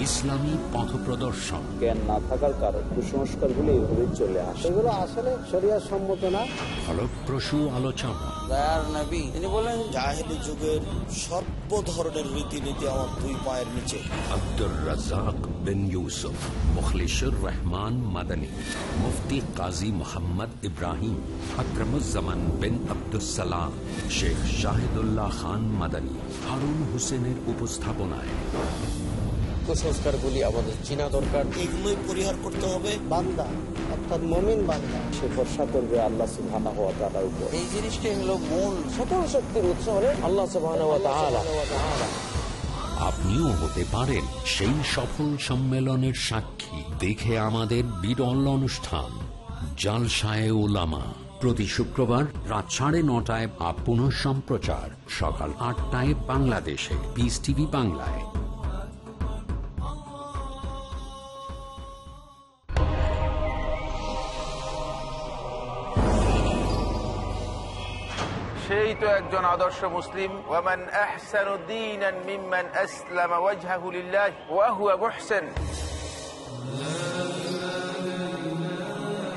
ইসলামী পথ প্রদর্শন জ্ঞান না থাকার কারণ কুসংস্কারগুলো এইভাবে চলে আসে। এগুলো আসলে শরিয়ার সম্মত না। ফলপ্রসূ আলোচনা। তিনি বলেন জাহেলি যুগের সর্ব ধরনের রীতিনীতি আমার দুই পায়ের নিচে। আব্দুর রাজাক বিন ইউসুফ মুখলিসুর রহমান মাদানী মুফতি কাজী মোহাম্মদ ইব্রাহিম আকরমুজ্জামান বিন আব্দুসালাম শেখ শাহিদুল্লাহ খান মাদানী হারুন হোসেনের উপস্থাপনায়। কুসংস্কারগুলি আমাদের চিনা দরকার। এগুলোই পরিহার করতে হবে। বান্দা অর্থাৎ মমিন বান্দা সে ভরসা করবে আল্লাহ সুবহানাহু ওয়া তাআলার উপর। এই জিনিসটাই হলো মূল। সকল শক্তির উৎস হলো আল্লাহ সুবহানাহু ওয়া তাআলা। আপনিও হতে পারেন সেই সফল সম্মেলনের সাক্ষী। দেখে আমাদের বিরল অনুষ্ঠান জালসায় ওলামা প্রতি শুক্রবার রাত সাড়ে নটায় বা পুনঃ সম্প্রচার সকাল আটটায় বাংলাদেশে। পিস টিভি বাংলায়। সেই তো একজন আদর্শ মুসলিম। ওয়ামান আহসানু দীনান মিম্মান আসলামা ওয়াজহাহু লিল্লাহ ওয়া হুয়া মুহসিন।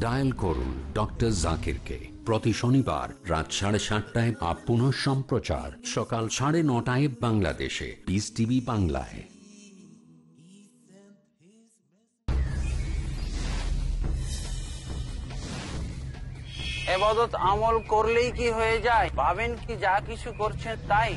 dial করুন ডক্টর জাকিরকে প্রতি শনিবার রাত সাড়ে সাতটায় আপ পুনঃ সম্প্রচার। সকাল সাড়ে নটায় বাংলাদেশে। পিস টিভি বাংলায়। এবাদত আমল করলেই কি হয়ে যায়? ভাবেন কি যা কিছু করছেন তাই?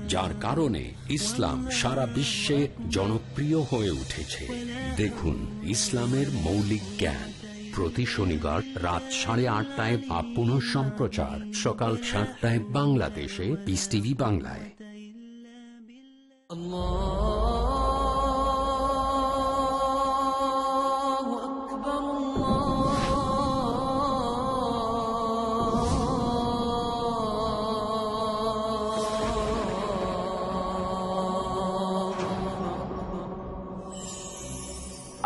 যার কারণে ইসলাম সারা বিশ্বে জনপ্রিয় হয়ে উঠেছে। দেখুন ইসলামের মৌলিক জ্ঞান। প্রতি শনিবার রাত সাড়ে আটটায় বা পুনঃ সম্প্রচার। সকাল সাতটায় বাংলাদেশে পিস টিভি বাংলায়।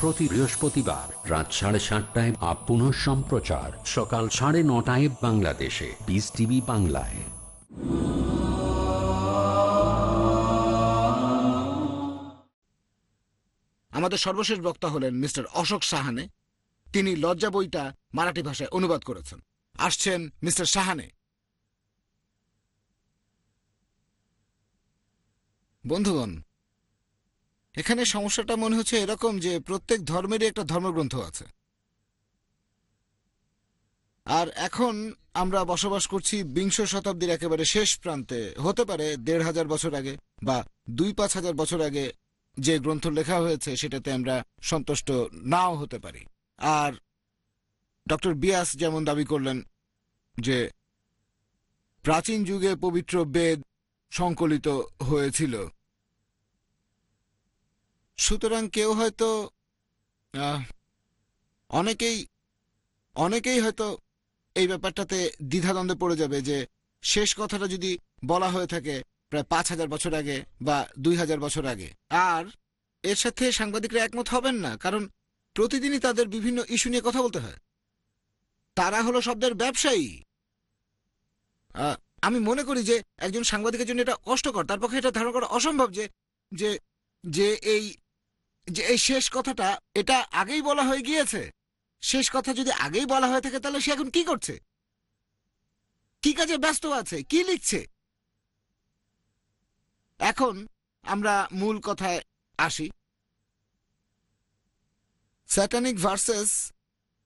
প্রতি বৃহস্পতিবার রাত সাড়ে সাতটায় আপ সম্প্রচার। সকাল সাড়ে নটায় বাংলাদেশে। পিস টিভি বাংলায়। আমাদের সর্বশেষ বক্তা হলেন মিস্টার অশোক সাহানে। তিনি লজ্জা বইটা মারাঠি ভাষায় অনুবাদ করেছেন। আসছেন মিস্টার সাহানে। বন্ধুগণ এখানে সমস্যাটা মনে হচ্ছে এরকম যে প্রত্যেক ধর্মেরই একটা ধর্মগ্রন্থ আছে। আর এখন আমরা বসবাস করছি বিংশ শতাব্দীর একেবারে শেষ প্রান্তে। হতে পারে দেড় হাজার বছর আগে বা দুই পাঁচ হাজার বছর আগে যে গ্রন্থ লেখা হয়েছে সেটাতে আমরা সন্তুষ্ট নাও হতে পারি। আর ডক্টর বিয়াস যেমন দাবি করলেন যে প্রাচীন যুগে পবিত্র বেদ সংকলিত হয়েছিল। সুতরাং কেউ হয়তো অনেকেই অনেকেই হয়তো এই ব্যাপারটাতে দ্বিধাদ্বন্দ্বে পড়ে যাবে যে শেষ কথাটা যদি বলা হয়ে থাকে প্রায় পাঁচ হাজার বছর আগে বা দুই হাজার বছর আগে। আর এর সাথে সাংবাদিকরা একমত হবেন না, কারণ প্রতিদিনই তাদের বিভিন্ন ইস্যু নিয়ে কথা বলতে হয়। তারা হলো শব্দের ব্যবসায়ী। আমি মনে করি যে একজন সাংবাদিকের জন্য এটা কষ্টকর, তার পক্ষে এটা ধারণা করা অসম্ভব যে যে এই যে এই শেষ কথাটা, এটা আগেই বলা হয়ে গিয়েছে? শেষ কথা যদি আগেই বলা হয়ে থাকে, তাহলে সে এখন কি করছে? কি কাজে ব্যস্ত আছে? কি লিখছে? এখন আমরা মূল কথায় আসি। স্যাটানিক ভার্সেস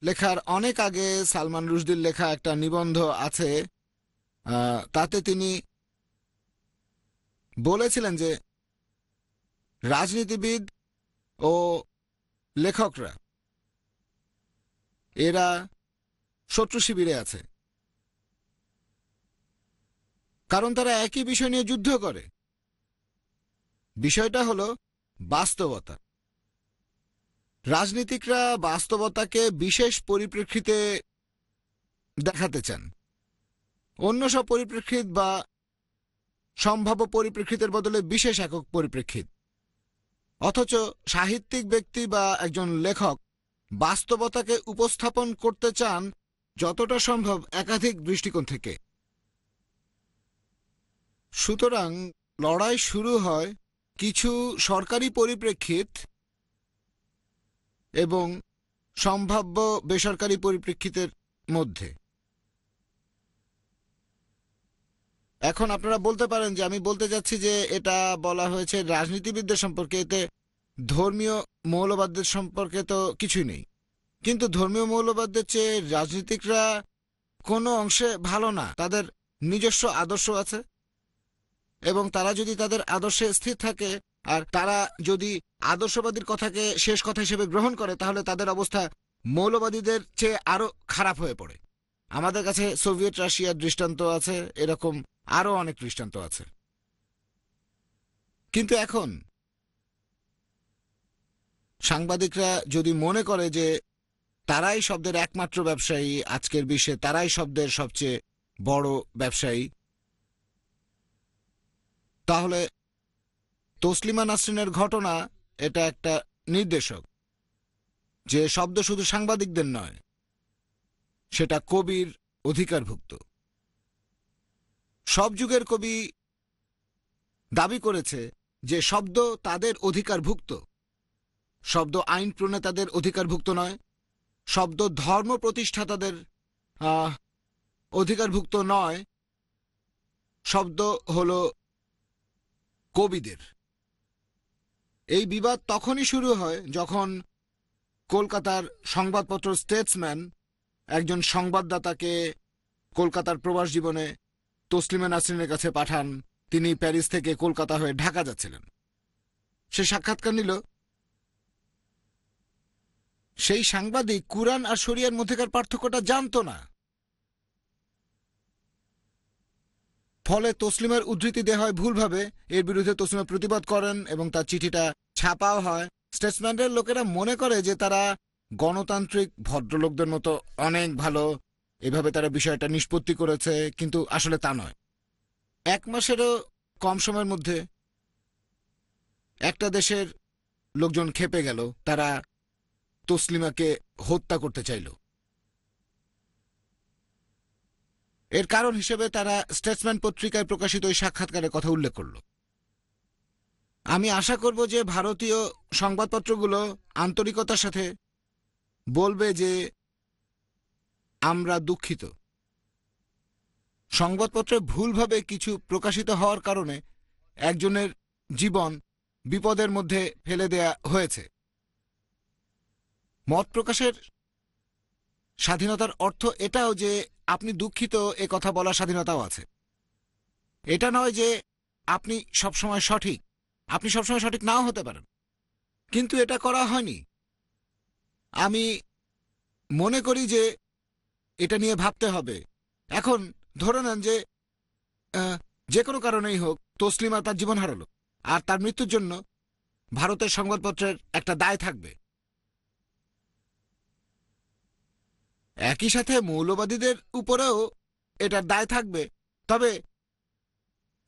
লেখার অনেক আগে সালমান রুশদির লেখা একটা নিবন্ধ আছে। তাতে তিনি বলেছিলেন যে, রাজনীতিবিদ ও লেখকরা, এরা শত্রু শিবিরে আছে। কারণ তারা একই বিষয় নিয়ে যুদ্ধ করে। বিষয়টা হলো বাস্তবতা। রাজনীতিকরা বাস্তবতাকে বিশেষ পরিপ্রেক্ষিতে দেখাতে চান। অন্য সব পরিপ্রেক্ষিত বা সম্ভাব্য পরিপ্রেক্ষিতের বদলে বিশেষ একক পরিপ্রেক্ষিত। অথচ সাহিত্যিক ব্যক্তি বা একজন লেখক বাস্তবতাকে উপস্থাপন করতে চান যতটা সম্ভব একাধিক দৃষ্টিকোণ থেকে। সুতরাং লড়াই শুরু হয় কিছু সরকারি পরিপ্রেক্ষিত এবং সম্ভাব্য বেসরকারি পরিপ্রেক্ষিতের মধ্যে। এখন আপনারা বলতে পারেন যে আমি বলতে যাচ্ছি যে এটা বলা হয়েছে রাজনীতিবিদদের সম্পর্কে, এতে ধর্মীয় মৌলবাদদের সম্পর্কে তো কিছুই নেই। কিন্তু ধর্মীয় মৌলবাদদের চেয়ে রাজনীতিকরা কোনো অংশে ভালো না, তাদের নিজস্ব আদর্শ আছে। এবং তারা যদি তাদের আদর্শে স্থির থাকে, আর তারা যদি আদর্শবাদীর কথাকে শেষ কথা হিসেবে গ্রহণ করে, তাহলে তাদের অবস্থা মৌলবাদীদের চেয়ে আরও খারাপ হয়ে পড়ে। আমাদের কাছে সোভিয়েত রাশিয়ার দৃষ্টান্ত আছে, এরকম আরও অনেক দৃষ্টান্ত আছে। কিন্তু এখন সাংবাদিকরা যদি মনে করে যে তারাই শব্দের একমাত্র ব্যবসায়ী আজকের বিশ্বে, তারাই শব্দের সবচেয়ে বড় ব্যবসায়ী, তাহলে তসলিমা নাসরিনের ঘটনা এটা একটা নির্দেশক, যে শব্দ শুধু সাংবাদিকদের নয় সেটা কবির অধিকারভুক্ত। সব যুগের কবি দাবি করেছে যে শব্দ তাদের অধিকারভুক্ত। শব্দ আইন প্রণেতাদের অধিকারভুক্ত নয়, শব্দ ধর্ম প্রতিষ্ঠাতাদের অধিকারভুক্ত নয়, শব্দ হল কবিদের। এই বিবাদ তখনই শুরু হয় যখন কলকাতার সংবাদপত্র স্টেটসম্যান একজন সংবাদদাতাকে কলকাতার প্রবাস জীবনে তসলিমা নাসরিনের কাছে পাঠান। তিনি প্যারিস থেকে কলকাতা হয়ে ঢাকা যাচ্ছিলেন। সে সাক্ষাৎকার নিল। সেই সাংবাদিক কুরআন আর শরিয়ার মধ্যেকার পার্থক্যটা জানতো না। ফলে তসলিমের উদ্ধৃতি দেওয়া হয় ভুলভাবে। এর বিরুদ্ধে তসলিমা প্রতিবাদ করেন এবং তার চিঠিটা ছাপাও হয়। স্টেটসম্যানের লোকেরা মনে করে যে তারা গণতান্ত্রিক ভদ্রলোকদের মতো অনেক ভালো, এভাবে তারা বিষয়টা নিষ্পত্তি করেছে, কিন্তু আসলে তা নয়। এক মাসেরও কম সময়ের মধ্যে একটা দেশের লোকজন খেপে গেল, তারা তসলিমাকে হত্যা করতে চাইল। এর কারণ হিসেবে তারা স্টেটসম্যান পত্রিকায় প্রকাশিত ওই সাক্ষাৎকারের কথা উল্লেখ করল। আমি আশা করব যে ভারতীয় সংবাদপত্রগুলো আন্তরিকতার সাথে বলবে যে, আমরা দুঃখিত। সংবাদপত্রে ভুলভাবে কিছু প্রকাশিত হওয়ার কারণে একজনের জীবন বিপদের মধ্যে ফেলে দেয়া হয়েছে। মত প্রকাশের স্বাধীনতার অর্থ এটাও যে, আপনি দুঃখিত এ কথা বলার স্বাধীনতাও আছে। এটা নয় যে, আপনি সবসময় সঠিক। আপনি সবসময় সঠিক নাও হতে পারেন। কিন্তু এটা করা হয়নি। আমি মনে করি যে এটা নিয়ে ভাবতে হবে। এখন ধরে নেন যে যে কোনো কারণেই হোক, তসলিমা তার জীবন হারালো, আর তার মৃত্যুর জন্য ভারতের সংবাদপত্রের একটা দায় থাকবে। একই সাথে মৌলবাদীদের উপরেও এটার দায় থাকবে, তবে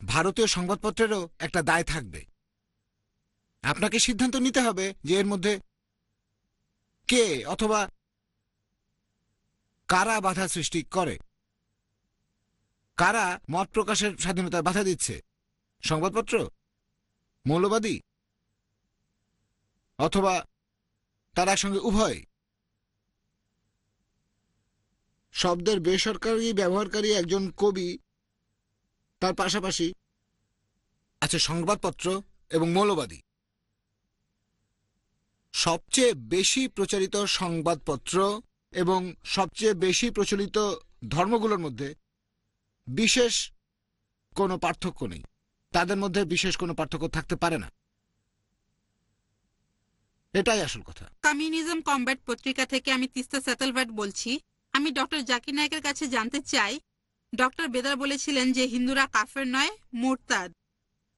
ভারতীয় সংবাদপত্রেরও একটা দায় থাকবে। আপনাকে সিদ্ধান্ত নিতে হবে যে এর মধ্যে কে অথবা কারা বাধা সৃষ্টি করে? কারা মত প্রকাশের স্বাধীনতায় বাধা দিচ্ছে? সংবাদপত্র? মৌলবাদী? অথবা তার একসঙ্গে উভয়? শব্দের বেসরকারি ব্যবহারকারী একজন কবি, তার পাশাপাশি আছে সংবাদপত্র এবং মৌলবাদী। সবচেয়ে বেশি প্রচারিত সংবাদপত্র এবং সবচেয়ে বেশি প্রচলিত ধর্মগুলোর মধ্যে বিশেষ কোনো পার্থক্য নেই। তাদের মধ্যে বিশেষ কোনো পার্থক্য থাকতে পারে না। এটাই আসল কথা। কমিউনিজম কমব্যাট পত্রিকা থেকে আমি তিস্তা স্যাটেলভ্যাট বলছি। আমি ডক্টর জাকির নায়কের কাছে জানতে চাই। ডক্টর বেদার বলেছিলেন যে হিন্দুরা কাফের নয়, মোরতাদ।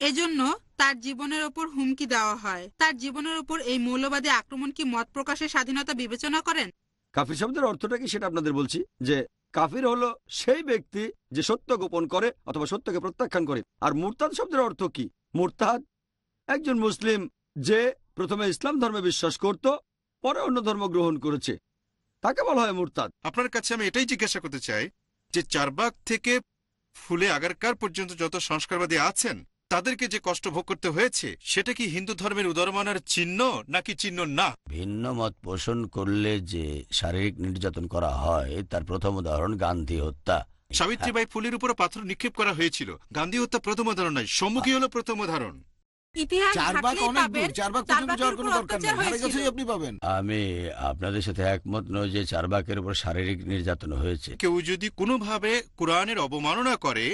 এজন্য তার জীবনের ওপর হুমকি দেওয়া হয়। তার জীবনের ওপর এই মৌলবাদী আক্রমণ কি মত প্রকাশের স্বাধীনতা বিবেচনা করেন? কাফির শব্দের অর্থটা কি সেটা আপনাদের বলছি যে কাফির হলো সেই ব্যক্তি যে সত্য গোপন করে অথবা সত্যকে প্রত্যাখ্যান করে। আর মুরতাদ শব্দের অর্থ কি? মুরতাদ একজন মুসলিম যে প্রথমে ইসলাম ধর্মে বিশ্বাস করত পরে অন্য ধর্ম গ্রহণ করেছে। তাকে বলা হয় মুরতাদ। আপনার কাছে আমি এটাই জিজ্ঞাসা করতে চাই যে চারবাগ থেকে ফুলে আগারকার পর্যন্ত যত সংস্কারবাদী আছেন তাদেরকে যে কষ্ট ভোগ করতে হয়েছে সেটা কি হিন্দু ধর্মের উদারমানার চিহ্ন নাকি চিহ্ন না? ভিন্ন মত পোষণ করলে যে শারীরিক নির্যাতন করা হয় তার প্রথম উদাহরণ গান্ধী হত্যা। সাবিত্রীবাই ফুলের উপর পাথর নিক্ষেপ করা হয়েছিল। গান্ধী হত্যা প্রথম উদাহরণ নয় সম্মুখী হলো প্রথম উদাহরণ। আমি আপনাদের সাথে একমত নই যে চারবাকের উপর শারীরিক নির্যাতন হয়েছে। কেউ যদি কোনোভাবে কোরআনের অবমাননা করে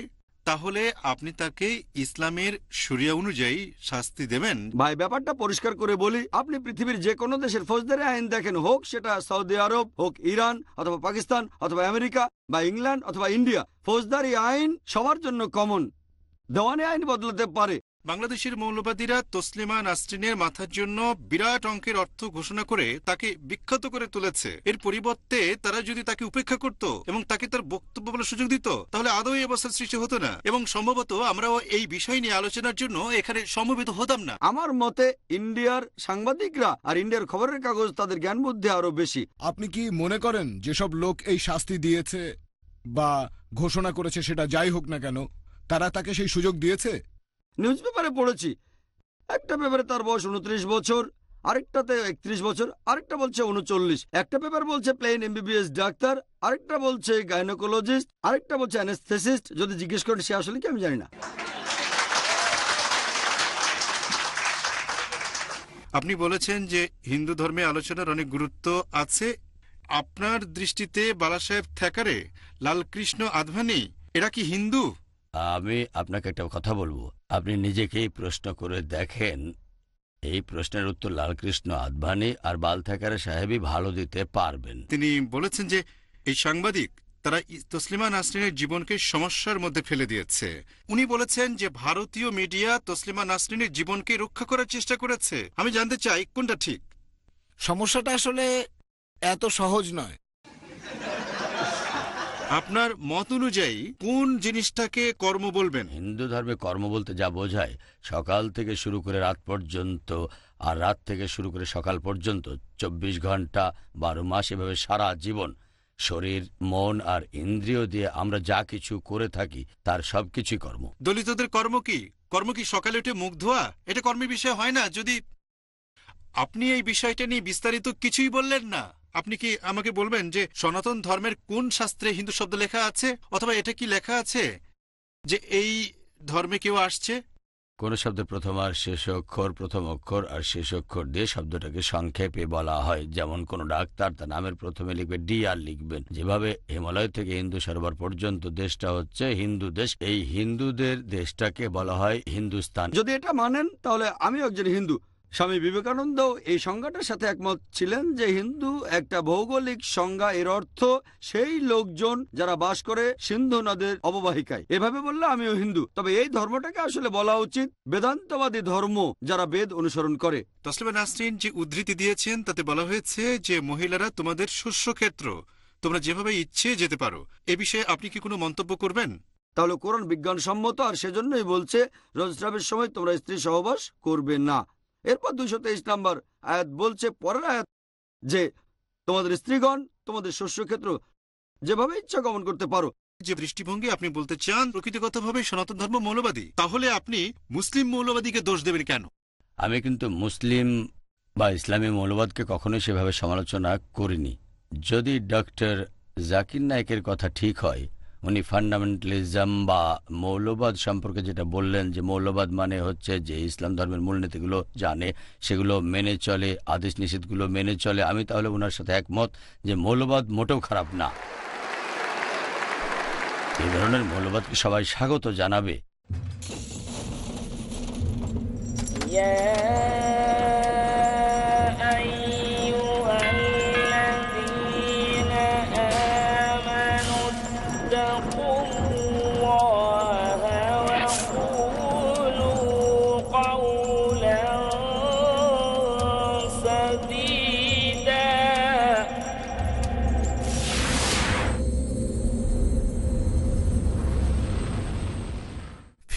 তাহলে আপনি তাকে ইসলামের সুরিয়া অনুযায়ী শাস্তি দেবেন। ভাই, ব্যাপারটা পরিষ্কার করে বলি, আপনি পৃথিবীর যে কোনো দেশের ফৌজদারি আইন দেখেন, হোক সেটা সৌদি আরব, হোক ইরান, অথবা পাকিস্তান, অথবা আমেরিকা, বা ইংল্যান্ড, অথবা ইন্ডিয়া, ফৌজদারি আইন সবার জন্য কমন দেওয়ানি আইন বদলাতে পারে বাংলাদেশের মৌলবাদীরা তসলিমা নাসরিনের মাথার জন্য বিরাট অঙ্কের অর্থ ঘোষণা করে তাকে বিখ্যাত করে তুলেছে। এর পরিবর্তে তারা যদি তাকে উপেক্ষা করত এবং তাকে তার বক্তব্য বলার সুযোগ দিত তাহলে আদৌ এই অবস্থার সৃষ্টি হতো না। এবং সম্ভবত আমরাও এই বিষয় নিয়ে আলোচনার জন্য এখানে সমবেত হতাম না। আমার মতে ইন্ডিয়ার সাংবাদিকরা আর ইন্ডিয়ার খবরের কাগজ তাদের জ্ঞান বুদ্ধি আরও বেশি। আপনি কি মনে করেন যেসব লোক এই শাস্তি দিয়েছে বা ঘোষণা করেছে সেটা যাই হোক না কেন তারা তাকে সেই সুযোগ দিয়েছে? নিউজ পেপারে পড়েছি। একটা পেপারে তার বয়স উনত্রিশ বছর আরেকটাতে একত্রিশ বছর আরেকটা বলছে উনচল্লিশ। একটা পেপার বলছে প্লেন এমবিবিএস ডাক্তার আরেকটা বলছে গাইনোকোলজিস্ট আরেকটা বলছে অ্যানেস্থেসিস্ট যদি জিজ্ঞেস করেন সে আসলে কি আমি জানি না। আপনি বলেছেন যে হিন্দু ধর্মে আলোচনার অনেক গুরুত্ব আছে। আপনার দৃষ্টিতে বালাসাহেব থ্যাকারে লালকৃষ্ণ আদভানি এরা কি হিন্দু? আমি আপনাকে একটা কথা বলব। আপনি নিজেকেই প্রশ্ন করে দেখেন। এই প্রশ্নের উত্তর লালকৃষ্ণ আদভানি আর বালথাকারে সাহেবই ভালো দিতে পারবেন। তিনি বলেছেন যে এই সাংবাদিক তারা তসলিমা নাসরিনের জীবনকে সমস্যার মধ্যে ফেলে দিয়েছে। উনি বলেছেন যে ভারতীয় মিডিয়া তসলিমা নাসরিনের জীবনকে রক্ষা করার চেষ্টা করেছে। আমি জানতে চাই কোনটা ঠিক? সমস্যাটা আসলে এত সহজ নয়। আপনার মত অনুযায়ী কোন জিনিসটাকে কর্ম বলবেন? হিন্দু ধর্মে কর্ম বলতে যা বোঝায় সকাল থেকে শুরু করে রাত পর্যন্ত আর রাত থেকে শুরু করে সকাল পর্যন্ত চব্বিশ ঘণ্টা বারো মাস এভাবে সারা জীবন। শরীর মন আর ইন্দ্রিয় দিয়ে আমরা যা কিছু করে থাকি তার সবকিছুই কর্ম। দলিতদের কর্ম কি? কর্ম কি সকালে উঠে মুখ ধোয়া? এটা কর্মের বিষয় হয় না যদি আপনি এই বিষয়টা নিয়ে বিস্তারিত কিছুই বললেন না। আপনি কি আমাকে বলবেন যে সনাতন ধর্মের কোন শাস্ত্রে হিন্দু শব্দ লেখা আছে অথবা এটা কি লেখা আছে? যে এই ধর্মে কেউ আসছে? কোন শব্দের প্রথম আর শেষ অক্ষর প্রথম অক্ষর আর শেষ অক্ষর দিয়ে শব্দটাকে সংক্ষেপে বলা হয়। যেমন কোন ডাক্তার তার নামের প্রথমে লিখবে ডি আর লিখবেন। যেভাবে হিমালয় থেকে হিন্দু সরোবর পর্যন্ত দেশটা হচ্ছে হিন্দু দেশ এই হিন্দুদের দেশটাকে বলা হয় হিন্দুস্তান। যদি এটা মানেন তাহলে আমিও একজন হিন্দু। স্বামী বিবেকানন্দ এই সংজ্ঞাটার সাথে একমত ছিলেন যে হিন্দু একটা ভৌগোলিক সংজ্ঞা এর অর্থ সেই লোকজন যারা বাস করে সিন্ধু নদের অববাহিকায়। এভাবে বললে আমিও হিন্দু। তবে এই ধর্মটাকে আসলে বলা উচিত বেদান্তবাদী ধর্ম যারা বেদ অনুসরণ করে। তসলিমা নাসরিন যে উদ্ধৃতি দিয়েছেন তাতে বলা হয়েছে যে মহিলারা তোমাদের শস্যক্ষেত্র তোমরা যেভাবে ইচ্ছে যেতে পারো। এ বিষয়ে আপনি কি কোনো মন্তব্য করবেন? তাহলে কোরআন বিজ্ঞানসম্মত আর সেজন্যই বলছে রজস্রাবের সময় তোমরা স্ত্রী সহবাস করবে না। এরপর দুইশো তেইশ নম্বর আয়াত বলছে পরের আয়াত যে তোমাদের স্ত্রীগণ তোমাদের শস্যক্ষেত্র যেভাবে ইচ্ছা গমন করতে পারো। যে দৃষ্টিভঙ্গি আপনি বলতে চান প্রকৃতিগতভাবে সনাতন ধর্ম মৌলবাদী তাহলে আপনি মুসলিম মৌলবাদীকে দোষ দেবেন কেন? আমি কিন্তু মুসলিম বা ইসলামী মৌলবাদকে কখনোই সেভাবে সমালোচনা করিনি। যদি ডক্টর জাকির নায়েকের কথা ঠিক হয় উনি ফান্ডামেন্টালিজম বা মৌলবাদ সম্পর্কে যেটা বললেন যে মৌলবাদ মানে হচ্ছে যে ইসলাম ধর্মের মূলনীতিগুলো জানে, সেগুলো মেনে চলে, আদেশ নিষেধগুলো মেনে চলে। আমি তাহলে ওনার সাথে একমত যে মৌলবাদ মোটেও খারাপ না। এই ধরনের মৌলবাদকে সবাই স্বাগত জানাবে।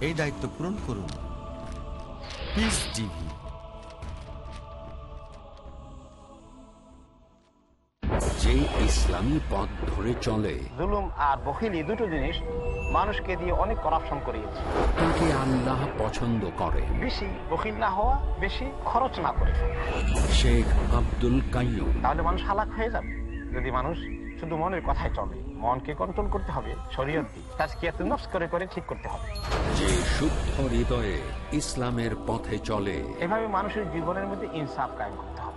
এই দায়িত্ব পূরণ করুন। পিস টিভি যে ইসলামী পথ ধরে চলে জুলুম আর বখিলি দুটো জিনিস মানুষকে দিয়ে অনেক করাপশন করিয়েছে। তাকে আল্লাহ পছন্দ করে। বেশি বখিল না হওয়া বেশি খরচ না করে। শেখ আব্দুল কাইয়ুম। তাহলে মানুষ হালাক হয়ে যাবে। যদি মানুষ শুধু মনের কথায় চলে। মনকে কন্ট্রোল করতে হবে শরীয়ত দিয়ে। তাজকিয়াত নফস করে করে ঠিক করতে হবে। যে শুদ্ধ হৃদয়ে ইসলামের পথে চলে। এভাবে মানুষের জীবনের মধ্যে ইনসাফ কায়েম করতে হবে।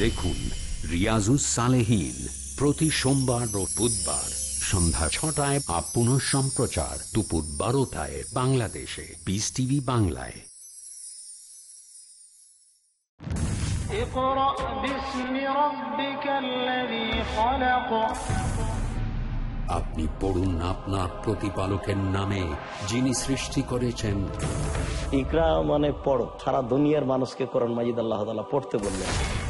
দেখুন রিয়াজুস সালেহীন প্রতি সোমবার ও বুধবার সন্ধ্যা ছটায় আপ পুনঃ সম্প্রচার দুপুর বারোটায় বাংলাদেশে। পিস টিভি বাংলায়। আপনি পড়ুন আপনার প্রতিপালকের নামে যিনি সৃষ্টি করেছেন। ইকরা মানে পড়ো সারা দুনিয়ার মানুষকে করণ মাজিদ আল্লাহ পড়তে বললেন।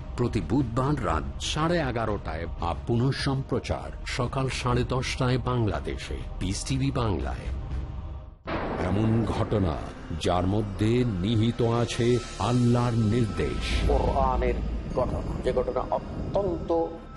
প্রতি বুধবার রাত সাড়ে এগারোটায় বা পুনঃ সম্প্রচার সকাল সাড়ে দশটায় বাংলাদেশে। পিস টিভি বাংলায়। এমন ঘটনা যার মধ্যে নিহিত আছে আল্লাহর নির্দেশ। যে ঘটনা অত্যন্ত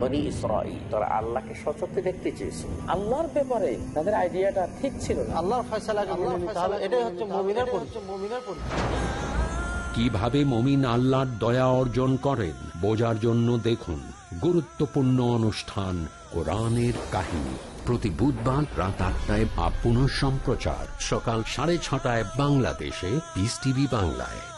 বনি ইসরাইল তারা আল্লাহকে সচক্ষে দেখতে চেয়েছিল। আল্লাহর ব্যাপারে তাদের আইডিয়াটা ঠিক ছিল না। আল্লাহর হবে। এটাই হচ্ছে মুমিনের পরিচয়। মুমিনের পরিচয়। কীভাবে মমিন আল্লাহর দয়া অর্জন করেন বোঝার জন্য দেখুন গুরুত্বপূর্ণ অনুষ্ঠান কোরআনের কাহিনী। প্রতি বুধবার রাত আটটায় বা পুনঃ সম্প্রচার সকাল সাড়ে ছটায় বাংলাদেশে পিস টিভি বাংলায়।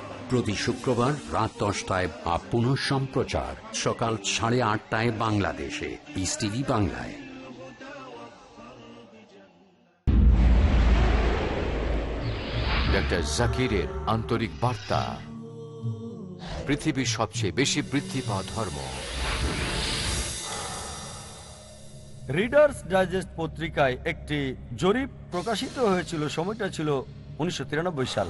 প্রতি শুক্রবার রাত দশটায় বা পুনঃ সম্প্রচার। সকাল সাড়ে আটটায় বাংলাদেশে। পিস টিভি বাংলায়। ডক্টর জাকিরের আন্তরিক বার্তা। পৃথিবীর সবচেয়ে বেশি বৃদ্ধি পাওয়া ধর্ম। রিডার্স ডাইজেস্ট পত্রিকায় একটি জরিপ প্রকাশিত হয়েছিল সময়টা ছিল উনিশশো তিরানব্বই সাল।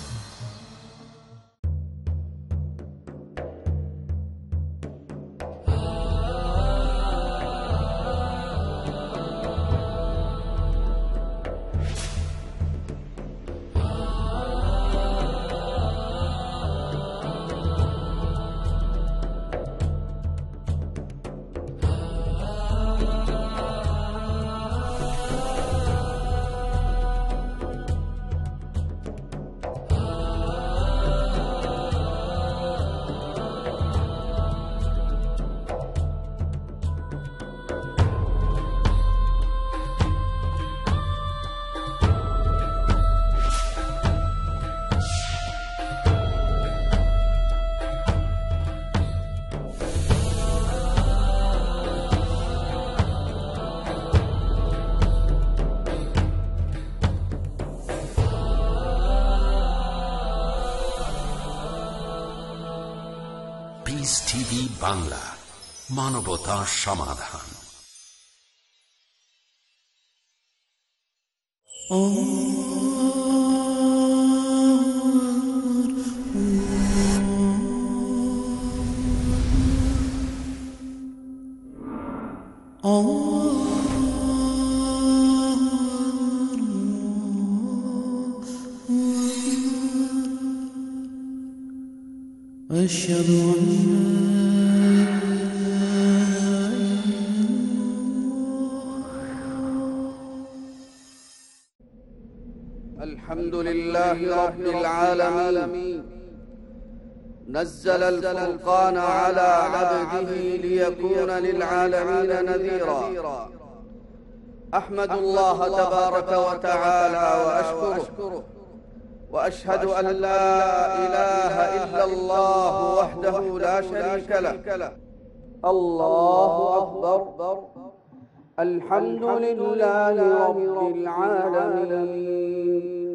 মানবতা সমাধান لله رب العالمين. نزل الفرقان على عبده ليكون للعالمين نذيرا. أحمد الله تبارك وتعالى وأشكره. وأشهد أن لا إله إلا الله وحده لا شريك له. الله أكبر. الحمد لله رب العالمين.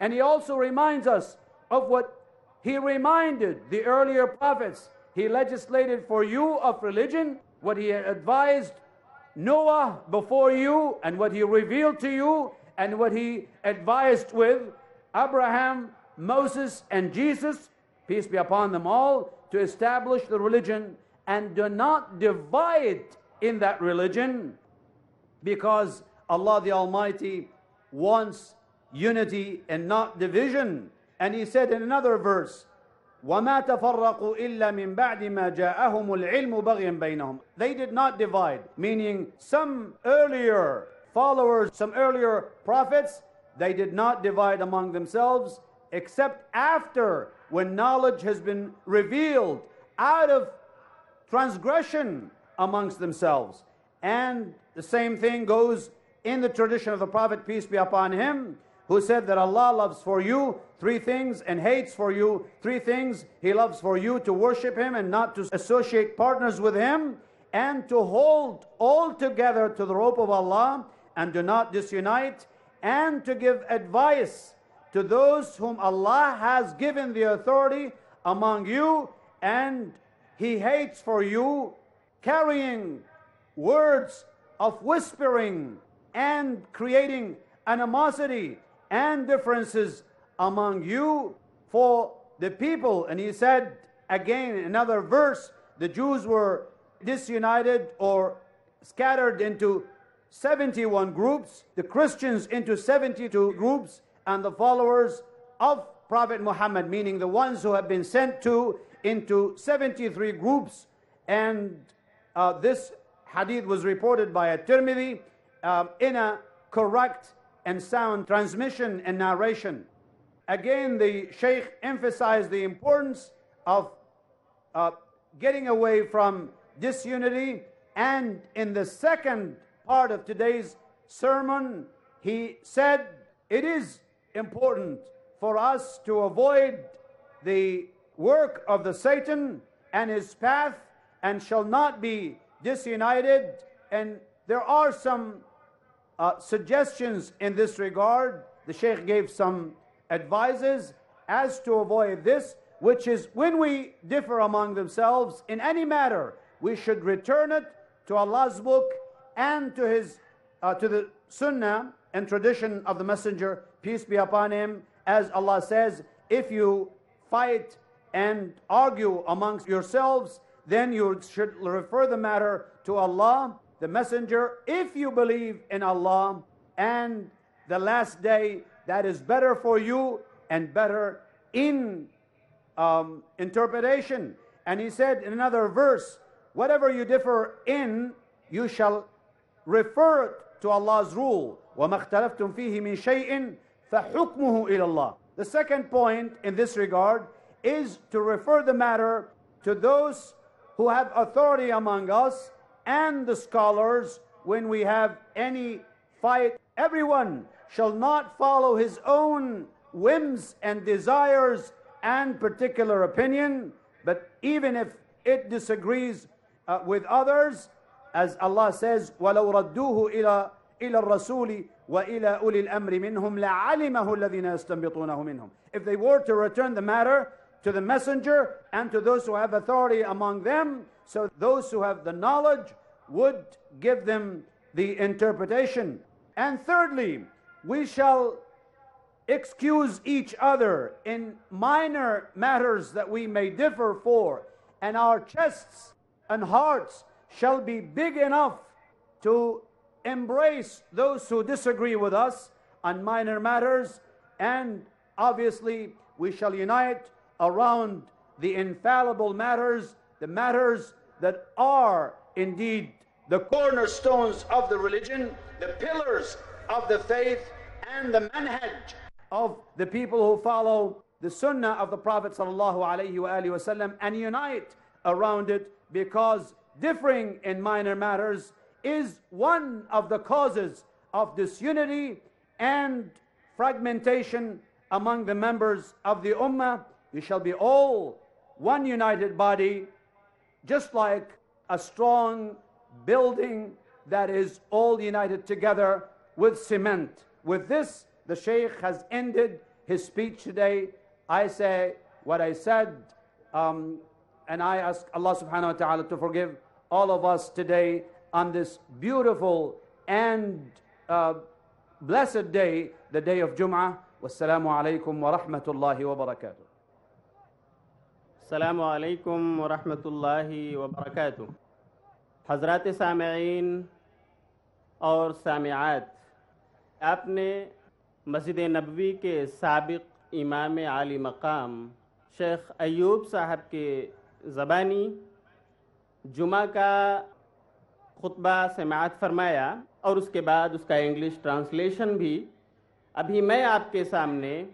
And he also reminds us of what he reminded the earlier prophets. He legislated for you of religion, what he advised Noah before you, and what he revealed to you, and what he advised with Abraham, Moses, and Jesus, peace be upon them all, to establish the religion and do not divide in that religion because Allah the Almighty wants unity and not division. And He said in another verse, وَمَا تَفَرَّقُوا إِلَّا مِن بَعْدِ مَا جَاءَهُمُ الْعِلْمُ بَغْيًا بَيْنَهُم They did not divide, meaning some earlier followers, some earlier prophets, they did not divide among themselves except after when knowledge has been revealed out of transgression amongst themselves. And the same thing goes in the tradition of the Prophet, peace be upon him, who said that Allah loves for you three things and hates for you three things. He loves for you to worship Him and not to associate partners with Him, and to hold all together to the rope of Allah and do not disunite, and to give advice to those whom Allah has given the authority among you, and He hates for you carrying words of whispering and creating animosity and differences among you for the people. And he said again in another verse, the Jews were disunited or scattered into 71 groups, the Christians into 72 groups, and the followers of Prophet Muhammad, meaning the ones who have been sent to, into 73 groups. And uh, this hadith was reported by a Tirmidhi um, in a correct and sound transmission and narration. Again, the Sheikh emphasized the importance of uh, getting away from disunity. And in the second part of today's sermon, he said it is important for us to avoid the work of the Satan and his path and shall not be disunited. And there are some uh, suggestions in this regard. The Sheikh gave some advices as to avoid this, which is when we differ among themselves in any matter, we should return it to Allah's book and to His uh, to the Sunnah and tradition of the Messenger, peace be upon him, as Allah says, if you fight and argue amongst yourselves, then you should refer the matter to Allah, the Messenger, if you believe in Allah and the last day, that is better for you and better in um, interpretation. And he said in another verse, whatever you differ in, you shall refer it to Allah's rule. وَمَا اخْتَلَفْتُمْ فِيهِ مِنْ شَيْءٍ فَحُكْمُهُ إِلَى اللَّهِ The second point in this regard is to refer the matter to those who have authority among us and the scholars when we have any fight. Everyone shall not follow his own whims and desires and particular opinion, but even if it disagrees uh, with others, as Allah says, وَلَوْ رَدُّوهُ إِلَى إلى الرسول وإلى أولي الأمر منهم لعلمه الذين يستنبطونه منهم. If they were to return the matter to the messenger and to those who have authority among them, so those who have the knowledge would give them the interpretation. And thirdly, we shall excuse each other in minor matters that we may differ for, and our chests and hearts shall be big enough to embrace those who disagree with us on minor matters, and obviously we shall unite around the infallible matters, the matters that are indeed the cornerstones of the religion, the pillars of the faith, and the manhaj of the people who follow the sunnah of the Prophet and unite around it because differing in minor matters is one of the causes of disunity and fragmentation among the members of the ummah. You shall be all one united body, just like a strong building that is all united together with cement. With this, the Sheikh has ended his speech today. I say what I said, um, and I ask Allah subhanahu wa ta'ala to forgive all of us today on this beautiful and uh, blessed day, the day of Jum'ah. Wassalamu alaikum wa rahmatullahi wa barakatuh. السلام علیکم ورحمۃ اللہ وبرکاتہ۔ حضرات سامعین اور سامعات، آپ نے مسجد نبوی کے سابق امام عالی مقام شیخ ایوب صاحب کے زبانی جمعہ کا خطبہ سماعت فرمایا اور اس کے بعد اس کا انگلش ٹرانسلیشن بھی۔ ابھی میں آپ کے سامنے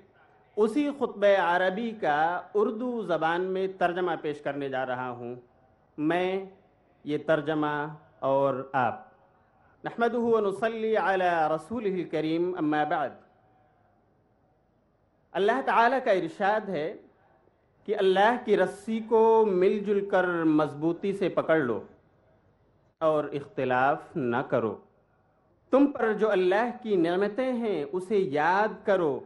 اسی خطبہ عربی کا اردو زبان میں ترجمہ پیش کرنے جا رہا ہوں۔ میں، یہ ترجمہ اور آپ۔ نحمد نصلی علی رسول کریم اما بعد۔ اللہ تعالیٰ کا ارشاد ہے کہ اللہ کی رسی کو مل جل کر مضبوطی سے پکڑ لو اور اختلاف نہ کرو۔ تم پر جو اللہ کی نعمتیں ہیں، اسے یاد کرو۔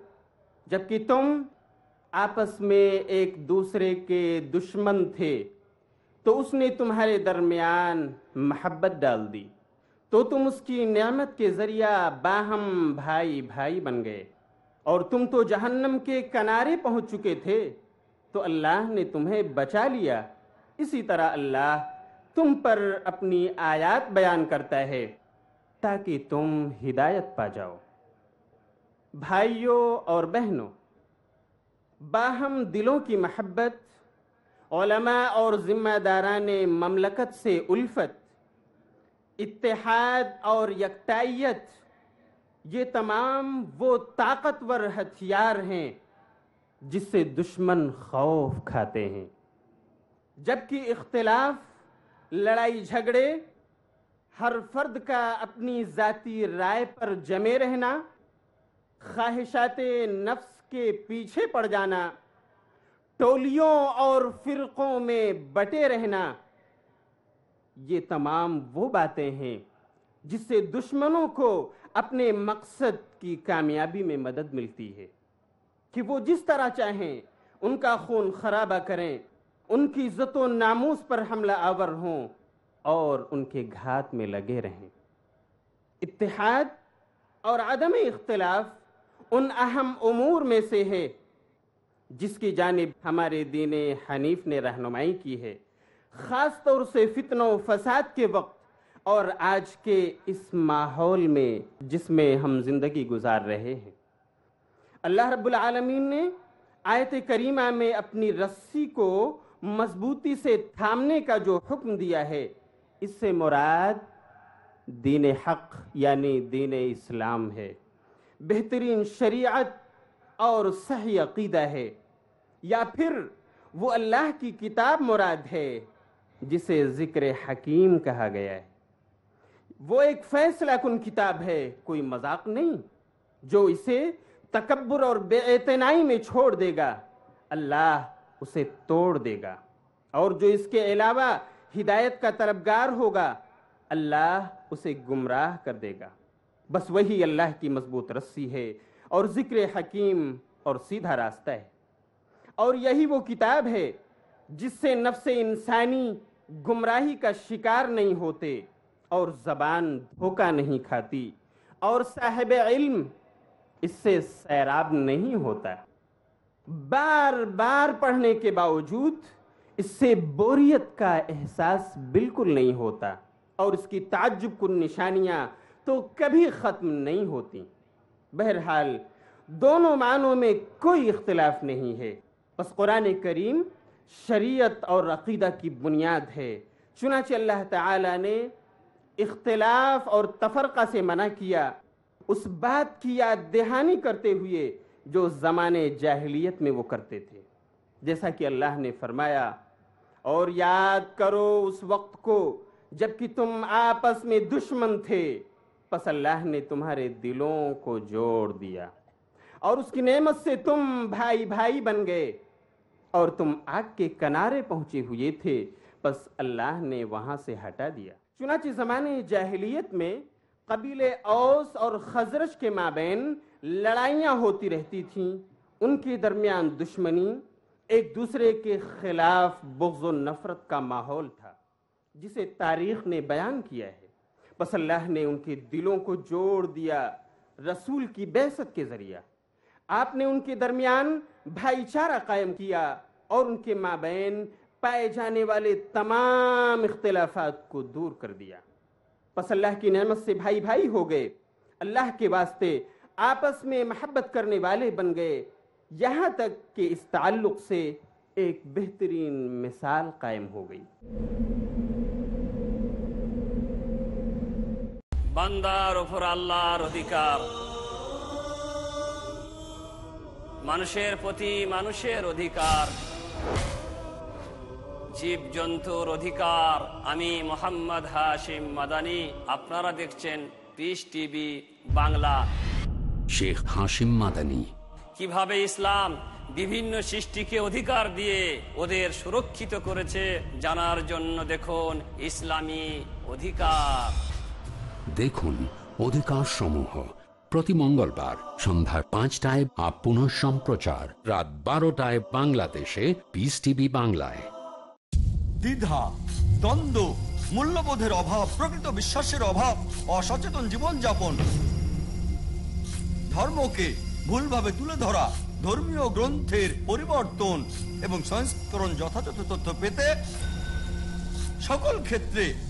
جبکہ تم آپس میں ایک دوسرے کے دشمن تھے، تو اس نے تمہارے درمیان محبت ڈال دی۔ تو تم اس کی نعمت کے ذریعہ باہم بھائی بھائی بن گئے۔ اور تم تو جہنم کے کنارے پہنچ چکے تھے، تو اللہ نے تمہیں بچا لیا۔ اسی طرح اللہ تم پر اپنی آیات بیان کرتا ہے تاکہ تم ہدایت پا جاؤ۔ بھائیوں اور بہنوں، باہم دلوں کی محبت، علماء اور ذمہ داران مملکت سے الفت، اتحاد اور یکتائیت، یہ تمام وہ طاقتور ہتھیار ہیں جس سے دشمن خوف کھاتے ہیں۔ جبکہ اختلاف، لڑائی جھگڑے، ہر فرد کا اپنی ذاتی رائے پر جمے رہنا خواہشات نفس کے پیچھے پڑ جانا، ٹولیوں اور فرقوں میں بٹے رہنا، یہ تمام وہ باتیں ہیں جس سے دشمنوں کو اپنے مقصد کی کامیابی میں مدد ملتی ہے۔ کہ وہ جس طرح چاہیں، ان کا خون خرابہ کریں، ان کی عزت و ناموس پر حملہ آور ہوں اور ان کے گھات میں لگے رہیں۔ اتحاد اور عدم اختلاف ان اہم امور میں سے ہے، جس کی جانب ہمارے دین حنیف نے رہنمائی کی ہے۔ خاص طور سے فتن و فساد کے وقت اور آج کے اس ماحول میں، جس میں ہم زندگی گزار رہے ہیں۔ اللہ رب العالمین نے آیت کریمہ میں اپنی رسی کو مضبوطی سے تھامنے کا جو حکم دیا ہے، اس سے مراد دین حق یعنی دین اسلام ہے۔ بہترین شریعت اور صحیح عقیدہ ہے، یا پھر وہ اللہ کی کتاب مراد ہے، جسے ذکر حکیم کہا گیا ہے۔ وہ ایک فیصلہ کن کتاب ہے، کوئی مذاق نہیں، جو اسے تکبر اور بے اعتنائی میں چھوڑ دے گا۔ اللہ اسے توڑ دے گا۔ اور جو اس کے علاوہ ہدایت کا طلبگار ہوگا، اللہ اسے گمراہ کر دے گا۔ بس وہی اللہ کی مضبوط رسی ہے اور ذکر حکیم اور سیدھا راستہ ہے۔ اور یہی وہ کتاب ہے جس سے نفس انسانی گمراہی کا شکار نہیں ہوتے اور زبان دھوکہ نہیں کھاتی اور صاحب علم اس سے سیراب نہیں ہوتا۔ بار بار پڑھنے کے باوجود اس سے بوریت کا احساس بالکل نہیں ہوتا اور اس کی تعجب کن نشانیاں تو کبھی ختم نہیں ہوتی۔ بہرحال، دونوں معنوں میں کوئی اختلاف نہیں ہے۔ بس قرآن کریم شریعت اور عقیدہ کی بنیاد ہے۔ چنانچہ اللہ تعالی نے اختلاف اور تفرقہ سے منع کیا، اس بات کی یاد دہانی کرتے ہوئے جو زمانے جاہلیت میں وہ کرتے تھے۔ جیسا کہ اللہ نے فرمایا، اور یاد کرو اس وقت کو جبکہ تم آپس میں دشمن تھے۔ پس اللہ نے تمہارے دلوں کو جوڑ دیا اور اس کی نعمت سے تم بھائی بھائی بن گئے اور تم آگ کے کنارے پہنچے ہوئے تھے، پس اللہ نے وہاں سے ہٹا دیا۔ چنانچہ زمانے جاہلیت میں قبیل اوس اور خزرش کے مابین لڑائیاں ہوتی رہتی تھیں۔ ان کے درمیان دشمنی ایک دوسرے کے خلاف بغض و نفرت کا ماحول تھا، جسے تاریخ نے بیان کیا ہے۔ پس اللہ نے ان کے دلوں کو جوڑ دیا رسول کی بیست کے ذریعہ۔ آپ نے ان کے درمیان بھائی چارہ قائم کیا اور ان کے مابین پائے جانے والے تمام اختلافات کو دور کر دیا۔ پس اللہ کی نعمت سے بھائی بھائی ہو گئے۔ اللہ کے واسطے آپس میں محبت کرنے والے بن گئے۔ یہاں تک کہ اس تعلق سے ایک بہترین مثال قائم ہو گئی۔ বান্দার ওপর আল্লাহর অধিকার। মানুষের প্রতি মানুষের অধিকার। জীব জন্তুর অধিকার। আমি মোহাম্মদ হাশিম মাদানি আপনারা দেখছেন পিস টিভি বাংলা। শেখ হাসিম মাদানি। কীভাবে ইসলাম বিভিন্ন সৃষ্টিকে অধিকার দিয়ে ওদের সুরক্ষিত করেছে জানার জন্য দেখুন ইসলামী অধিকার। দেখুন অধিকার সমূহ প্রতি মঙ্গলবার সন্ধ্যা পাঁচটায় আপ পুনঃ সম্প্রচার। রাত বারোটায় বাংলাদেশে পিস টিভি বাংলায়। দ্বিধা, দ্বন্দ্ব, মূল্যবোধের অভাব, প্রকৃত বিশ্বাসের অভাব, অসচেতন জীবনযাপন। ধর্মকে ভুলভাবে তুলে ধরা, ধর্মীয় গ্রন্থের পরিবর্তন এবং সংস্করণ যথাযথ তথ্য পেতে সকল ক্ষেত্রে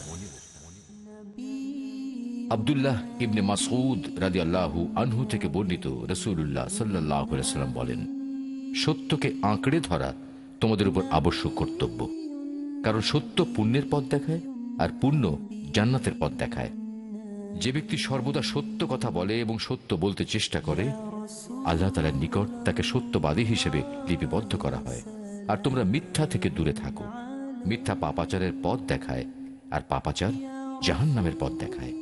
আবদুল্লাহ ইবনে মাসুদ রাজি আল্লাহ আনহু থেকে বর্ণিত রসুল্লাহ সাল্লাহ সাল্লাম বলেন, সত্যকে আঁকড়ে ধরা তোমাদের উপর আবশ্যক কর্তব্য। কারণ সত্য পুণ্যের পথ দেখায় আর পুণ্য জান্নাতের পথ দেখায়। যে ব্যক্তি সর্বদা সত্য কথা বলে এবং সত্য বলতে চেষ্টা করে, আল্লাহ তালার নিকট তাকে সত্যবাদী হিসেবে লিপিবদ্ধ করা হয়। আর তোমরা মিথ্যা থেকে দূরে থাকো। মিথ্যা পাপাচারের পথ দেখায় আর পাপাচার জাহান নামের পথ দেখায়।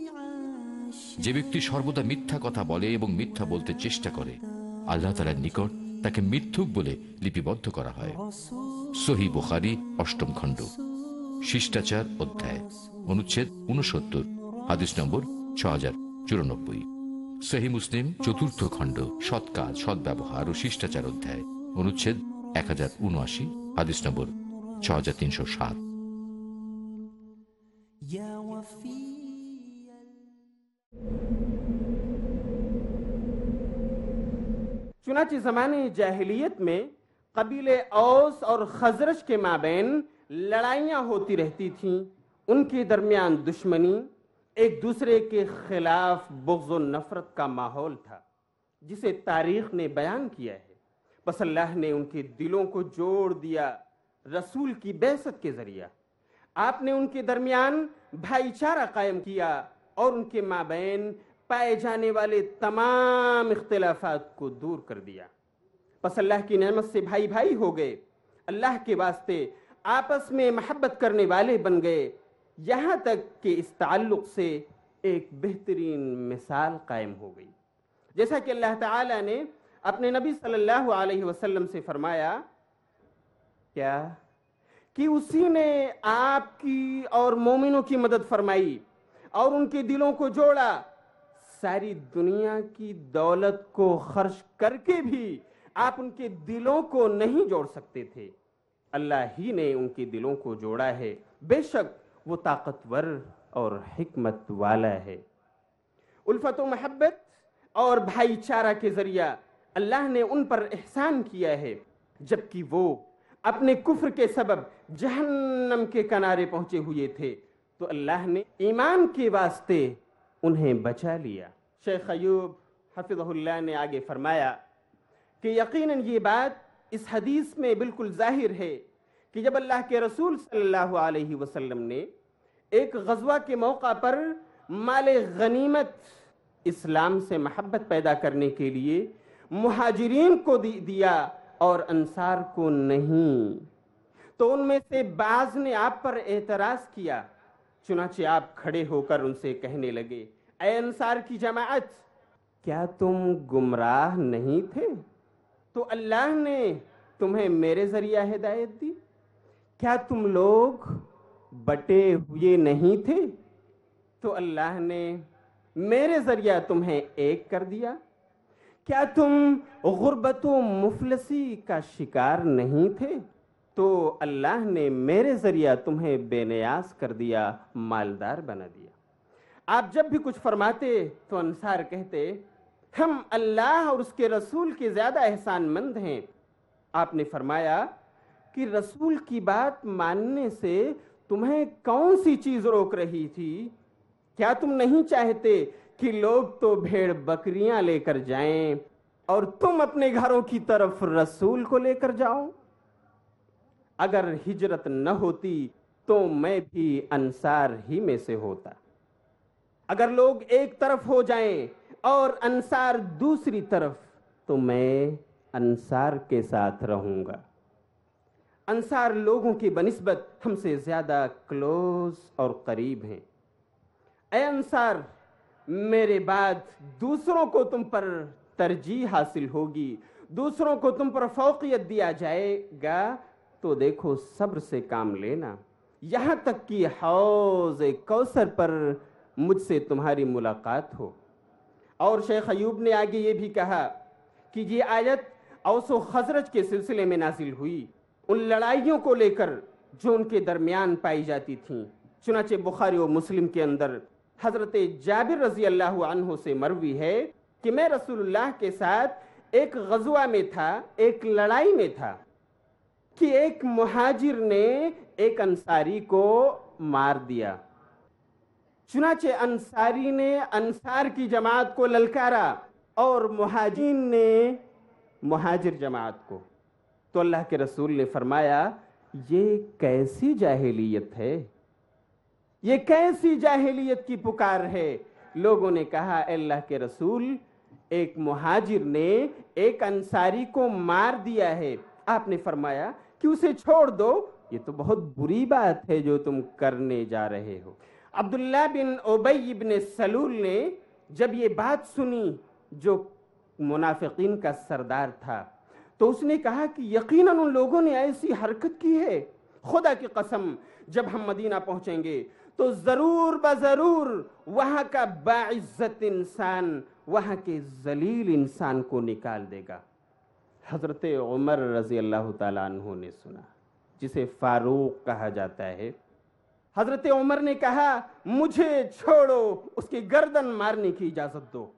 যে ব্যক্তি সর্বদা মিথ্যা কথা বলে এবং মিথ্যা বলতে চেষ্টা করে, আল্লাহ তালার নিকট তাকে মিথ্যুক বলে লিপিবদ্ধ করা হয়। সহি বুখারি, অষ্টম খণ্ড, শিষ্টাচার অধ্যায়, অনুচ্ছেদ উনসত্তর হাদিস নম্বর ছ হাজার চুরানব্বই। সহি মুসলিম, চতুর্থ খণ্ড, সৎ কাজ, সৎ ব্যবহার ও শিষ্টাচার অধ্যায়, অনুচ্ছেদ এক হাজার উনআশি হাদিস নম্বর ছ হাজার তিনশো সাত। چنانچہ زمانے جاہلیت میں قبیل اوس اور خزرش کے مابین لڑائیاں ہوتی رہتی تھیں۔ ان کے درمیان دشمنی، ایک دوسرے کے خلاف بغض و نفرت کا ماحول تھا، جسے تاریخ نے بیان کیا ہے۔ بس اللہ نے ان کے دلوں کو جوڑ دیا رسول کی بیست کے ذریعہ۔ آپ نے ان کے درمیان بھائی چارہ قائم کیا۔ اور ان کے مابین پائے جانے والے تمام اختلافات کو دور کر دیا۔ بس اللہ کی نعمت سے بھائی بھائی ہو گئے۔ اللہ کے واسطے آپس میں محبت کرنے والے بن گئے۔ یہاں تک کہ اس تعلق سے ایک بہترین مثال قائم ہو گئی۔ جیسا کہ اللہ تعالی نے اپنے نبی صلی اللہ علیہ وسلم سے فرمایا، کیا؟ کہ اسی نے آپ کی اور مومنوں کی مدد فرمائی۔ اور ان کے دلوں کو جوڑا۔ ساری دنیا کی دولت کو خرچ کر کے بھی آپ ان کے دلوں کو نہیں جوڑ سکتے تھے۔ اللہ ہی نے ان کے دلوں کو جوڑا ہے۔ بے شک وہ طاقتور اور حکمت والا ہے۔ الفت و محبت اور بھائی چارہ کے ذریعہ اللہ نے ان پر احسان کیا ہے، جبکہ وہ اپنے کفر کے سبب جہنم کے کنارے پہنچے ہوئے تھے۔ تو اللہ نے ایمان کے واسطے انہیں بچا لیا۔ شیخ ایوب حفظ اللہ نے آگے فرمایا کہ یقیناً یہ بات اس حدیث میں بالکل ظاہر ہے کہ جب اللہ کے رسول صلی اللہ علیہ وسلم نے ایک غزوہ کے موقع پر مال غنیمت اسلام سے محبت پیدا کرنے کے لیے مہاجرین کو دیا اور انصار کو نہیں، تو ان میں سے بعض نے آپ پر اعتراض کیا چنانچہ آپ کھڑے ہو کر ان سے کہنے لگے، اے انصار کی جماعت، کیا تم گمراہ نہیں تھے؟ تو اللہ نے تمہیں میرے ذریعہ ہدایت دی۔ کیا تم لوگ بٹے ہوئے نہیں تھے؟ تو اللہ نے میرے ذریعہ تمہیں ایک کر دیا۔ کیا تم غربت و مفلسی کا شکار نہیں تھے؟ تو اللہ نے میرے ذریعہ تمہیں بے نیاز کر دیا، مالدار بنا دیا۔ آپ جب بھی کچھ فرماتے تو انصار کہتے، ہم اللہ اور اس کے رسول کے زیادہ احسان مند ہیں۔ آپ نے فرمایا کہ رسول کی بات ماننے سے تمہیں کون سی چیز روک رہی تھی؟ کیا تم نہیں چاہتے کہ لوگ تو بھیڑ بکریاں لے کر جائیں اور تم اپنے گھروں کی طرف رسول کو لے کر جاؤ اگر ہجرت نہ ہوتی تو میں بھی انصار ہی میں سے ہوتا۔ اگر لوگ ایک طرف ہو جائیں اور انصار دوسری طرف، تو میں انصار کے ساتھ رہوں گا۔ انصار لوگوں کی بنسبت ہم سے زیادہ کلوز اور قریب ہیں۔ اے انصار، میرے بعد دوسروں کو تم پر ترجیح حاصل ہوگی۔ دوسروں کو تم پر فوقیت دیا جائے گا۔ تو دیکھو صبر سے کام لینا۔ یہاں تک کہ حوض کوثر پر مجھ سے تمہاری ملاقات ہو۔ اور شیخ ایوب نے آگے یہ بھی کہا کہ یہ آیت اوس و خزرج کے سلسلے میں نازل ہوئی۔ ان لڑائیوں کو لے کر جو ان کے درمیان پائی جاتی تھیں۔ چنانچہ بخاری و مسلم کے اندر حضرت جابر رضی اللہ عنہ سے مروی ہے کہ میں رسول اللہ کے ساتھ ایک غزوہ میں تھا، ایک لڑائی میں تھا۔ کہ ایک مہاجر نے ایک انصاری کو مار دیا۔ چنانچہ انصاری نے انصار کی جماعت کو للکارا اور مہاجین نے مہاجر جماعت کو۔ تو اللہ کے رسول نے فرمایا، یہ کیسی جاہلیت ہے؟ یہ کیسی جاہلیت کی پکار ہے؟ لوگوں نے کہا، اے اللہ کے رسول، ایک مہاجر نے ایک انصاری کو مار دیا ہے۔ آپ نے فرمایا کہ اسے چھوڑ دو؟ یہ تو بہت بری بات ہے جو تم کرنے جا رہے ہو۔ عبداللہ بن اوبئی بن سلول نے جب یہ بات سنی جو منافقین کا سردار تھا، تو اس نے کہا کہ یقیناً ان لوگوں نے ایسی حرکت کی ہے۔ خدا کی قسم، جب ہم مدینہ پہنچیں گے تو ضرور بضرور وہاں کا باعزت انسان، وہاں کے ذلیل انسان کو نکال دے گا۔ حضرت عمر رضی اللہ تعالیٰ عنہ نے سنا، جسے فاروق کہا جاتا ہے۔ حضرت عمر نے کہا، مجھے چھوڑو، اس کی گردن مارنے کی اجازت دو۔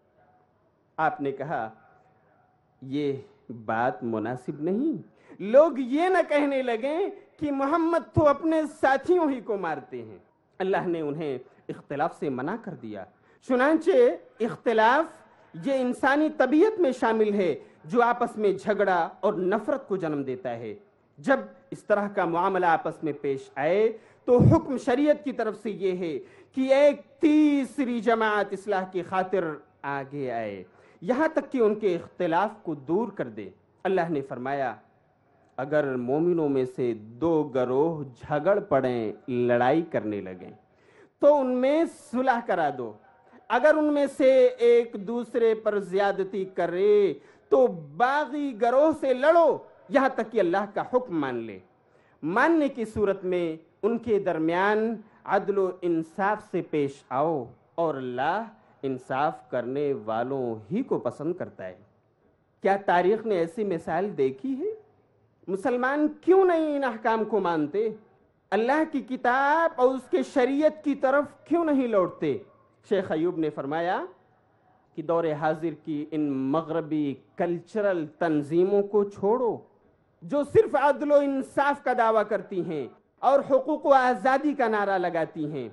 آپ نے کہا، یہ بات مناسب نہیں۔ لوگ یہ نہ کہنے لگیں کہ محمد تو اپنے ساتھیوں ہی کو مارتے ہیں۔ اللہ نے انہیں اختلاف سے منع کر دیا۔ چنانچہ اختلاف یہ انسانی طبیعت میں شامل ہے۔ جو آپس میں جھگڑا اور نفرت کو جنم دیتا ہے۔ جب اس طرح کا معاملہ آپس میں پیش آئے، تو حکم شریعت کی طرف سے یہ ہے کہ ایک تیسری جماعت اصلاح کی خاطر آگے آئے۔ یہاں تک کہ ان کے اختلاف کو دور کر دے۔ اللہ نے فرمایا، اگر مومنوں میں سے دو گروہ جھگڑ پڑیں، لڑائی کرنے لگیں، تو ان میں صلح کرا دو۔ اگر ان میں سے ایک دوسرے پر زیادتی کرے تو باغی گروہ سے لڑو، یہاں تک کہ اللہ کا حکم مان لے۔ ماننے کی صورت میں ان کے درمیان عدل و انصاف سے پیش آؤ اور اللہ انصاف کرنے والوں ہی کو پسند کرتا ہے۔ کیا تاریخ نے ایسی مثال دیکھی ہے؟ مسلمان کیوں نہیں ان احکام کو مانتے؟ اللہ کی کتاب اور اس کے شریعت کی طرف کیوں نہیں لوٹتے؟ شیخ ایوب نے فرمایا کہ دور حاضر کی ان مغربی کلچرل تنظیموں کو چھوڑو، جو صرف عدل و انصاف کا دعویٰ کرتی ہیں اور حقوق و آزادی کا نعرہ لگاتی ہیں۔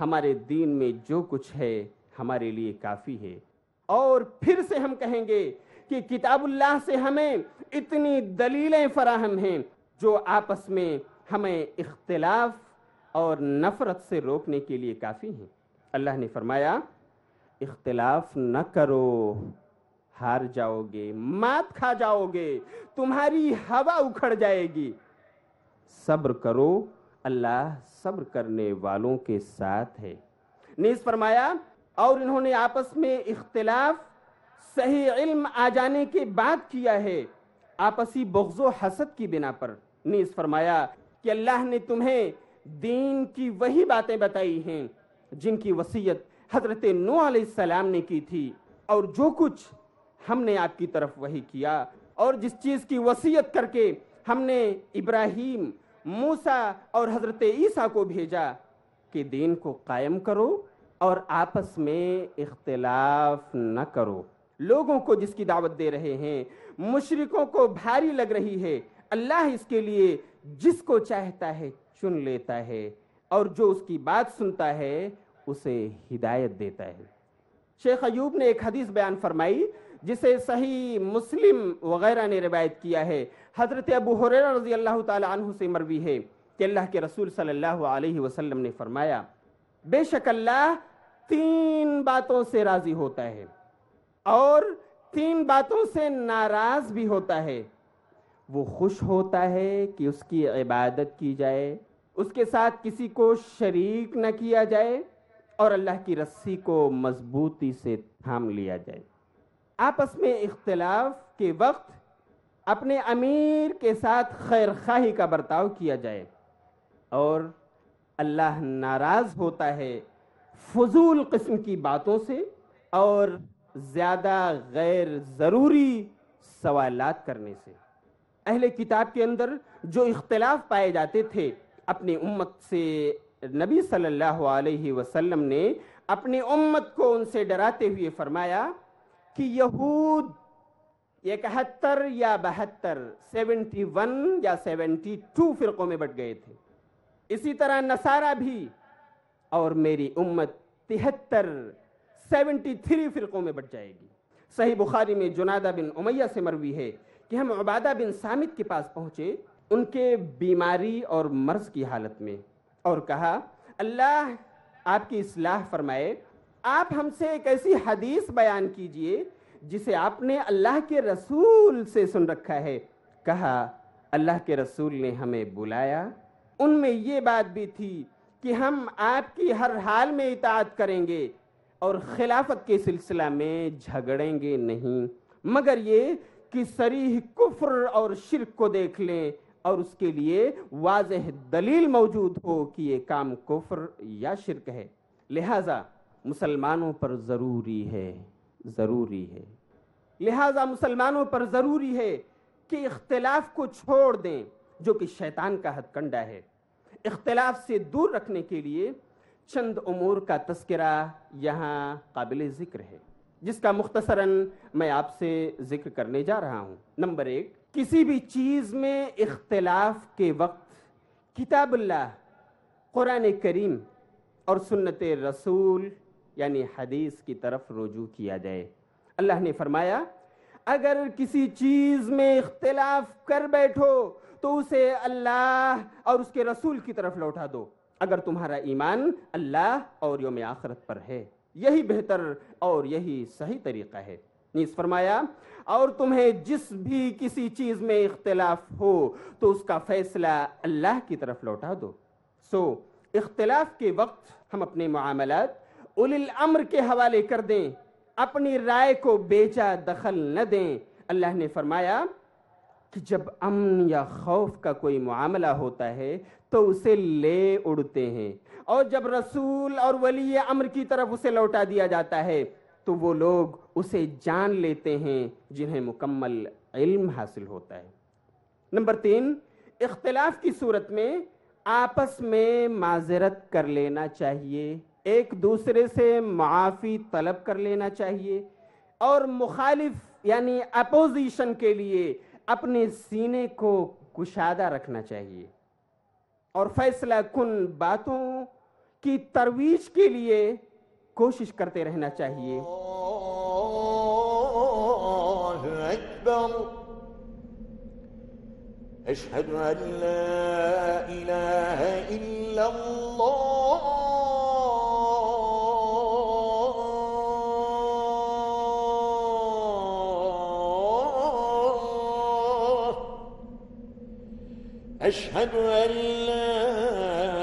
ہمارے دین میں جو کچھ ہے ہمارے لیے کافی ہے۔ اور پھر سے ہم کہیں گے کہ کتاب اللہ سے ہمیں اتنی دلیلیں فراہم ہیں جو آپس میں ہمیں اختلاف اور نفرت سے روکنے کے لیے کافی ہیں۔ اللہ نے فرمایا اختلاف نہ کرو۔ ہار جاؤ گے، مات کھا جاؤ گے، تمہاری ہوا اکھڑ جائے گی۔ صبر کرو، اللہ صبر کرنے والوں کے ساتھ ہے۔ نیز فرمایا، اور انہوں نے آپس میں اختلاف، صحیح علم آ جانے کے بعد کیا ہے۔ آپسی بغض و حسد کی بنا پر۔ نیز فرمایا کہ اللہ نے تمہیں دین کی وہی باتیں بتائی ہیں، جن کی وسیعت حضرت نو علیہ السلام نے کی تھی اور جو کچھ ہم نے آپ کی طرف وہی کیا اور جس چیز کی وصیت کر کے ہم نے ابراہیم، موسیٰ اور حضرت عیسیٰ کو بھیجا کہ دین کو قائم کرو اور آپس میں اختلاف نہ کرو۔ لوگوں کو جس کی دعوت دے رہے ہیں، مشرکوں کو بھاری لگ رہی ہے۔ اللہ اس کے لیے جس کو چاہتا ہے چن لیتا ہے اور جو اس کی بات سنتا ہے اسے ہدایت دیتا ہے۔ شیخ ایوب نے ایک حدیث بیان فرمائی، جسے صحیح مسلم وغیرہ نے روایت کیا ہے۔ حضرت ابو حریرہ رضی اللہ تعالی عنہ سے مروی ہے کہ اللہ کے رسول صلی اللہ علیہ وسلم نے فرمایا، بے شک اللہ تین باتوں سے راضی ہوتا ہے اور تین باتوں سے ناراض بھی ہوتا ہے۔ وہ خوش ہوتا ہے کہ اس کی عبادت کی جائے، اس کے ساتھ کسی کو شریک نہ کیا جائے۔ اور اللہ کی رسی کو مضبوطی سے تھام لیا جائے۔ آپس میں اختلاف کے وقت اپنے امیر کے ساتھ خیر خواہی کا برتاؤ کیا جائے۔ اور اللہ ناراض ہوتا ہے فضول قسم کی باتوں سے اور زیادہ غیر ضروری سوالات کرنے سے۔ اہل کتاب کے اندر جو اختلاف پائے جاتے تھے اپنی امت سے نبی صلی اللہ علیہ وسلم نے اپنی امت کو ان سے ڈراتے ہوئے فرمایا کہ یہود اکہتر یا بہتر، سیونٹی ون یا سیونٹی ٹو فرقوں میں بٹ گئے تھے۔ اسی طرح نصارہ بھی۔ اور میری امت تہتر، سیونٹی تھری فرقوں میں بٹ جائے گی۔ صحیح بخاری میں جنادہ بن امیہ سے مروی ہے کہ ہم عبادہ بن سامت کے پاس پہنچے ان کے بیماری اور مرض کی حالت میں۔ اور کہا، اللہ آپ کی اصلاح فرمائے، آپ ہم سے ایک ایسی حدیث بیان کیجیے جسے آپ نے اللہ کے رسول سے سن رکھا ہے۔ کہا، اللہ کے رسول نے ہمیں بلایا۔ ان میں یہ بات بھی تھی کہ ہم آپ کی ہر حال میں اطاعت کریں گے اور خلافت کے سلسلہ میں جھگڑیں گے نہیں۔ مگر یہ کہ سریح کفر اور شرک کو دیکھ لیں۔ اور اس کے لیے واضح دلیل موجود ہو کہ یہ کام کفر یا شرک ہے۔ لہٰذا مسلمانوں پر ضروری ہے ضروری ہے۔ لہٰذا مسلمانوں پر ضروری ہے کہ اختلاف کو چھوڑ دیں، جو کہ شیطان کا ہتھ کنڈا ہے۔ اختلاف سے دور رکھنے کے لیے چند امور کا تذکرہ یہاں قابل ذکر ہے، جس کا مختصراً میں آپ سے ذکر کرنے جا رہا ہوں۔ نمبر ایک کسی بھی چیز میں اختلاف کے وقت کتاب اللہ، قرآن کریم اور سنت رسول یعنی حدیث کی طرف رجوع کیا جائے۔ اللہ نے فرمایا، اگر کسی چیز میں اختلاف کر بیٹھو تو اسے اللہ اور اس کے رسول کی طرف لوٹا دو۔ اگر تمہارا ایمان اللہ اور یوم آخرت پر ہے، یہی بہتر اور یہی صحیح طریقہ ہے۔ نیز فرمایا اور تمہیں جس بھی کسی چیز میں اختلاف ہو تو اس کا فیصلہ اللہ کی طرف لوٹا دو۔ سو so, اختلاف کے وقت ہم اپنے معاملات اول الامر کے حوالے کر دیں اپنی رائے کو بیجا دخل نہ دیں۔ اللہ نے فرمایا کہ جب امن یا خوف کا کوئی معاملہ ہوتا ہے تو اسے لے اڑتے ہیں۔ اور جب رسول اور ولی امر کی طرف اسے لوٹا دیا جاتا ہے تو وہ لوگ اسے جان لیتے ہیں جنہیں مکمل علم حاصل ہوتا ہے۔ نمبر تین، اختلاف کی صورت میں آپس میں معذرت کر لینا چاہیے، ایک دوسرے سے معافی طلب کر لینا چاہیے اور مخالف یعنی اپوزیشن کے لیے اپنے سینے کو کشادہ رکھنا چاہیے۔ اور فیصلہ کن باتوں کی ترویج کے لیے कोशिश करते रहना चाहिए أشهد أن لا إله إلا الله أشهد أن لا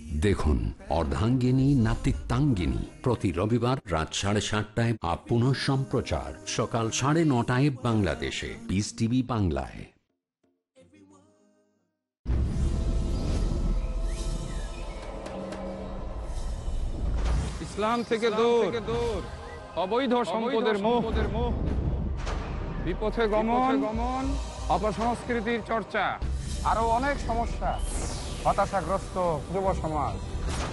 দেখুন অর্ধাঙ্গিনী নাতিত্বাঙ্গিনী। প্রতি রবিবার রাত সাড়ে সাতটায় আপ পুনঃ সম্প্রচার। সকাল সাড়ে নটায় বাংলাদেশে। পিস টিভি বাংলায়। ইসলাম থেকে দূর। অবৈধ সম্পদের মোহ বিপথে গমন। গমন। অপসংস্কৃতির চর্চা। আরও অনেক সমস্যা। হতাশাগ্রস্ত যুব সমাজ।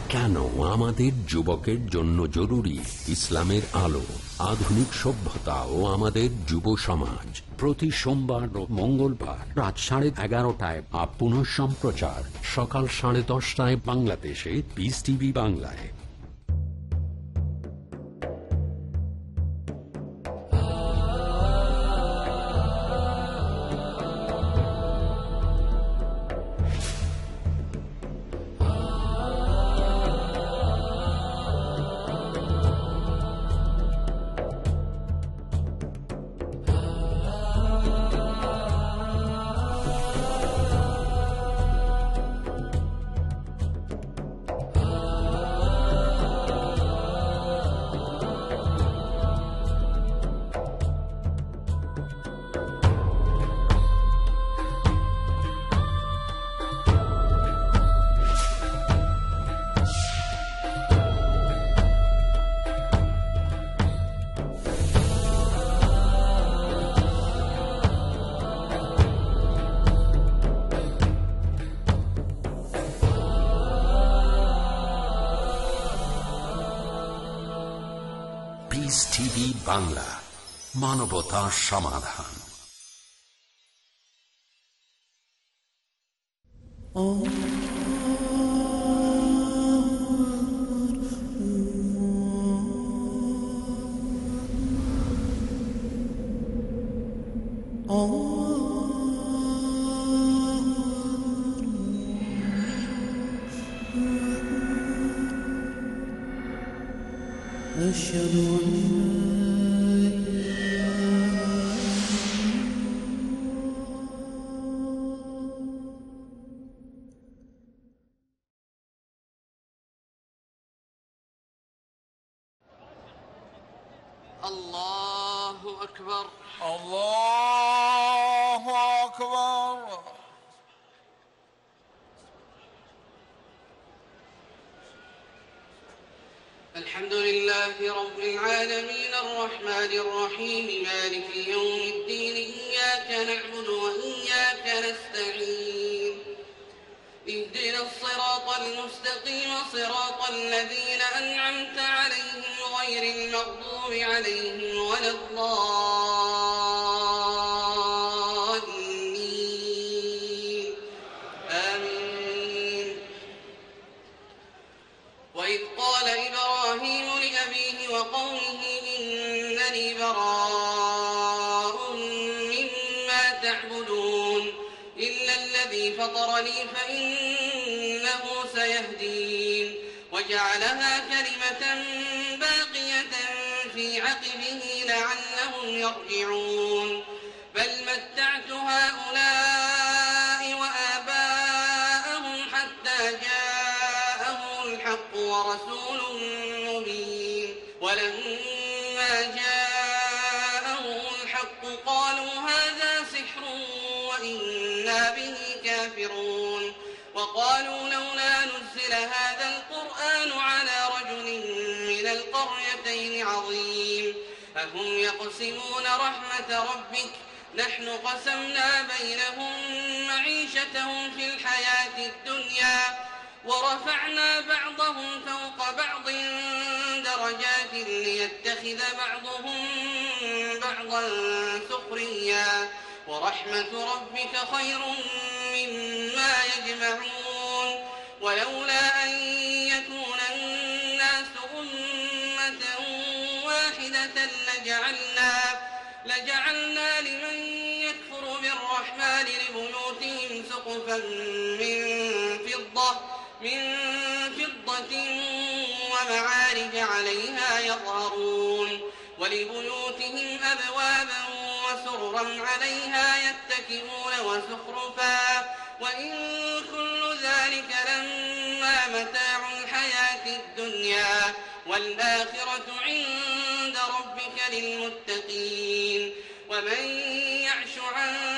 কেন আমাদের যুবকের জন্য জরুরি ইসলামের আলো, আধুনিক সভ্যতা ও আমাদের যুব সমাজ? প্রতি সোমবার ও মঙ্গলবার রাত সাড়ে এগারোটায় আপ সম্প্রচার সকাল সাড়ে দশটায় বাংলাদেশে বিস টিভি বাংলায়। বাংলা মানবতা সমাধান يكفر بالرحمن لبيوتهم سقفا من فضة من فضة ومعارج عليها يظهرون. ولبيوتهم أبوابا وسررا عليها يتكئون وزخرفا. وإن كل ذلك لما متاع الحياة الدنيا. والآخرة عند ربك للمتقين. ومن يعش عن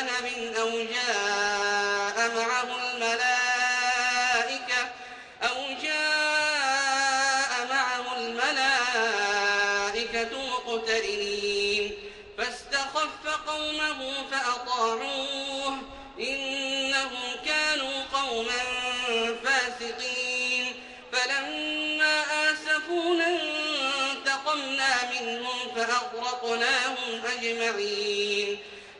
ذهب أو جاء معه الملائكة أو جاء معه الملائكة مقترنين. فاستخف قومه فأطاعوه. إنهم كانوا قوما فاسقين. فلما آسفونا انتقمنا منهم فأغرقناهم أجمعين.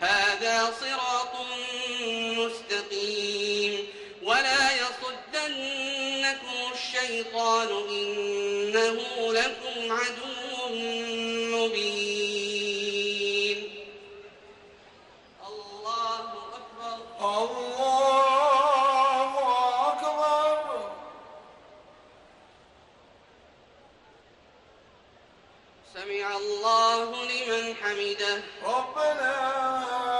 هذا صراط مستقيم. ولا يصدنكم الشيطان إنه لكم عدو مبين. الله أكبر. الله أكبر. سمع الله حمده ربنا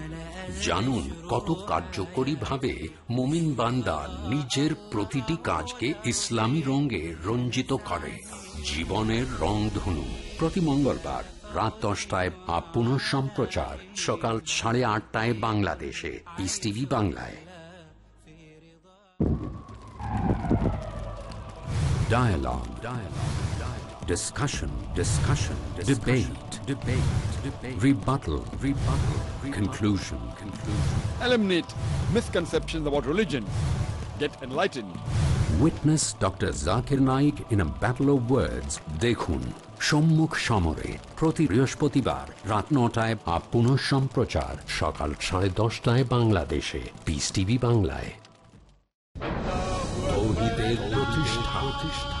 জানুন কত কার্যকরীভাবে মুমিন বান্দা নিজের প্রতিটি কাজকে ইসলামী রঙে রঞ্জিত করে জীবনের রংধনু প্রতি মঙ্গলবার রাত দশটায় বা পুনঃ সম্প্রচার সকাল সাড়ে আটটায় বাংলাদেশে পিস টিভি বাংলায় Dialogue. Dialogue. Discussion. Discussion. discussion Debate. Debate. Debate. Rebuttal. Rebuttal. rebuttal Conclusion. Conclusion. Eliminate misconceptions about religion. Get enlightened. Witness Dr. Zakir Naik in a battle of words. দেখুন সম্মুখ সমরে প্রতি বৃহস্পতিবার রাত নটায় বা পুনঃ সম্প্রচার সকাল সাড়ে দশটায় বাংলাদেশে পিস টিভি বাংলায় প্রতিষ্ঠা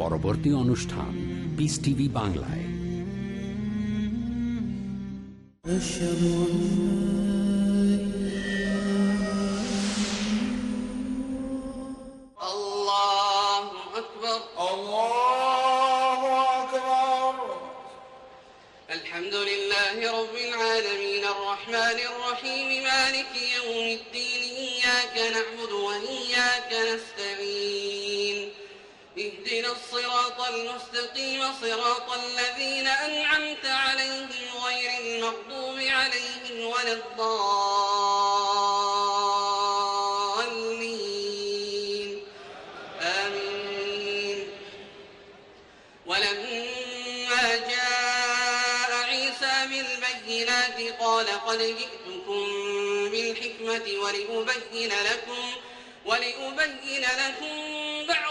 পরবর্তী অনুষ্ঠান পিস টিভি বাংলায় أشهد أن الله أكبر الله أكبر الحمد لله رب العالمين الرحمن الرحيم مالك يوم الدين إياك نعبد وإياك نستعين اهدنا الصراط المستقيم صراط الذين أنعمت عليهم غير المغضوب عليهم ولا الضالين. آمين. ولما جاء عيسى بالبينات قال قد جئتكم بالحكمة ولأبين لكم ولأبين لكم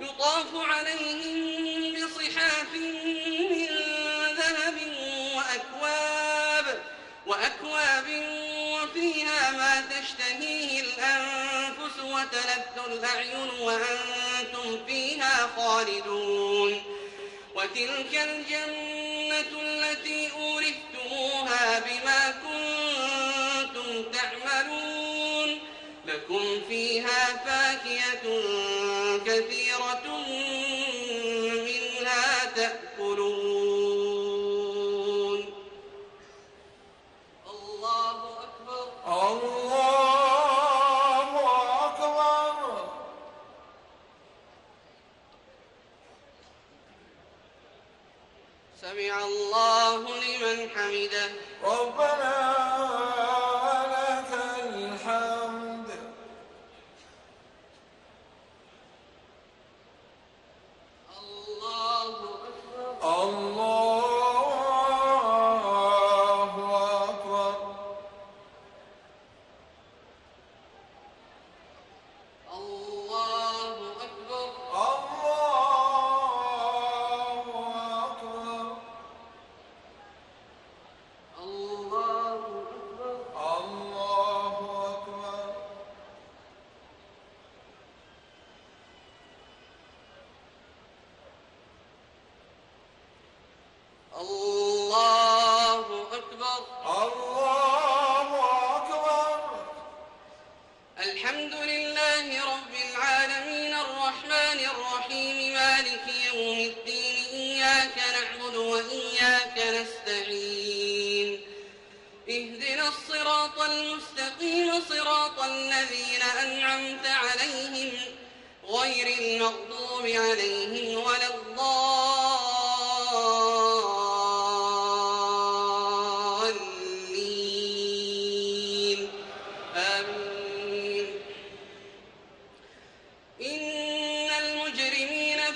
يطاف عليهم بصحاف من ذهب وأكواب وأكواب وفيها ما تشتهيه الأنفس وتلذ الأعين وأنتم فيها خالدون. وتلك الجنة التي أورثتموها بما كنتم تعملون لكم فيها فاتحة الله لمن حمده. ربنا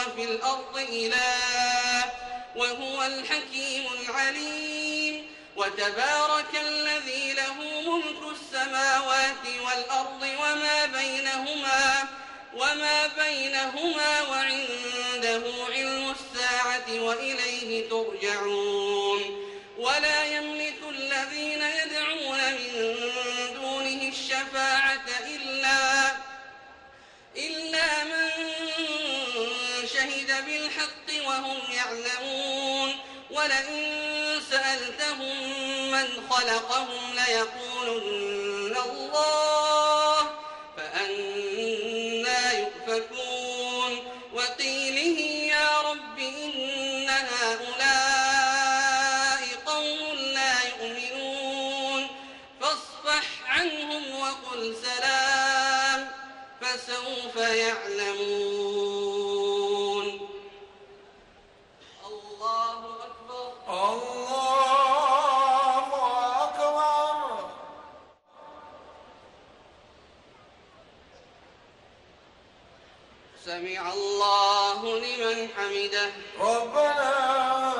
وفي الأرض إله وهو الحكيم العليم. وتبارك الذي له ملك السماوات والأرض وما بينهما وما بينهما وعنده علم الساعة وإليه ترجعون. ولا بالحق وهم يعلمون. ولئن سألتهم من خلقهم ليقولن الله الله لمن حمده. ربنا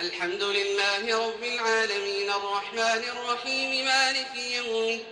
الحمد لله رب العالمين. الرحمن الرحيم. مالك يوم الدين.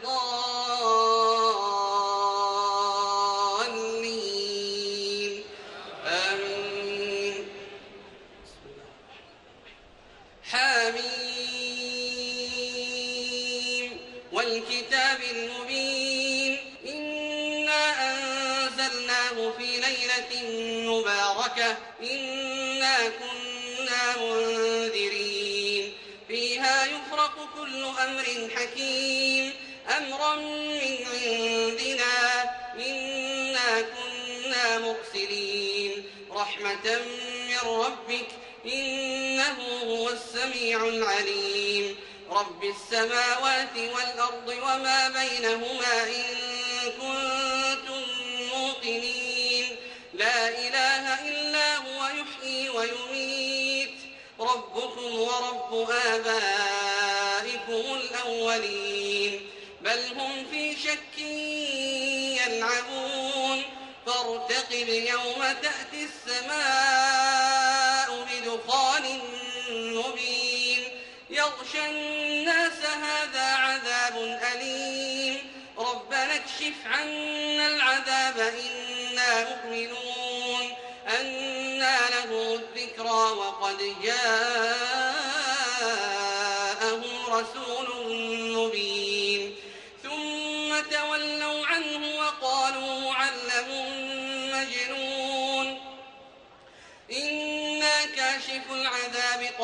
من ربك إنه هو السميع العليم. رب السماوات والأرض وما بينهما إن كنتم موقنين. لا إله إلا هو يحيي ويميت. ربكم ورب آبائكم الأولين. بل هم في شك يلعبون. فارتقب يوم تأتي السماء بدخان مبين. يغشى الناس هذا عذاب أليم. ربنا اكشف عنا العذاب إنا مؤمنون. أنا له الذكرى وقد جاءهم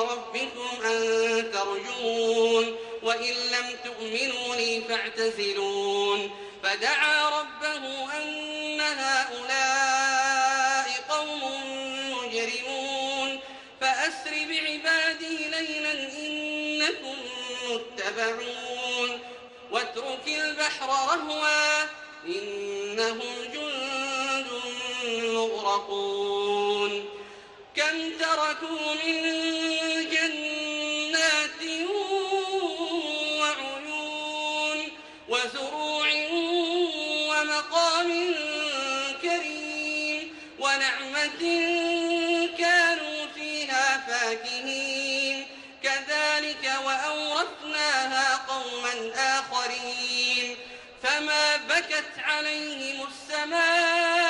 وربكم أن ترجون وإن لم تؤمنوا لي فاعتزلون فدعا ربه أن هؤلاء قوم مجرمون فأسر بعبادي ليلا إنكم متبعون واترك البحر رهوا إنهم جند مغرقون كم تركوا من ونعمة كانوا فيها فاكهين. كذلك وأورثناها قوما آخرين. فما بكت عليهم السماء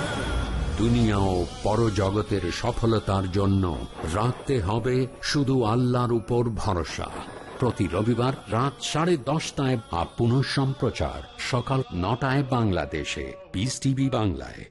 দুনিয়া ও পরজগতের সফলতার জন্য রাখতে হবে শুধু আল্লাহর উপর ভরসা। প্রতি রবিবার রাত সাড়ে দশটায় বা পুনঃ সম্প্রচার সকাল নটায় বাংলাদেশে। পিস টিভি বাংলায়।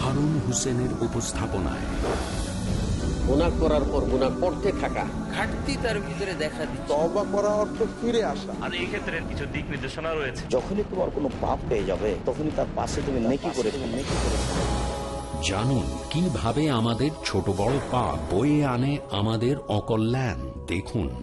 হারুন হোসেনের উপস্থাপনায়। গুনাহ করার পর গুনাহ করতে থাকা। ঘাটতি তার ভিতরে দেখা দিচ্ছে। তবা করা অর্থ ফিরে আসা। আর এই ক্ষেত্রে কিছু দিক নির্দেশনা রয়েছে। যখনই তোমার কোনো পাপ পেয়ে যাবে তখনই তার পাশে তুমি নেকি করে নেকি করে জানুন কীভাবে আমাদের ছোট বড় পাপ বয়ে আনে আমাদের অকল্যাণ? দেখুন।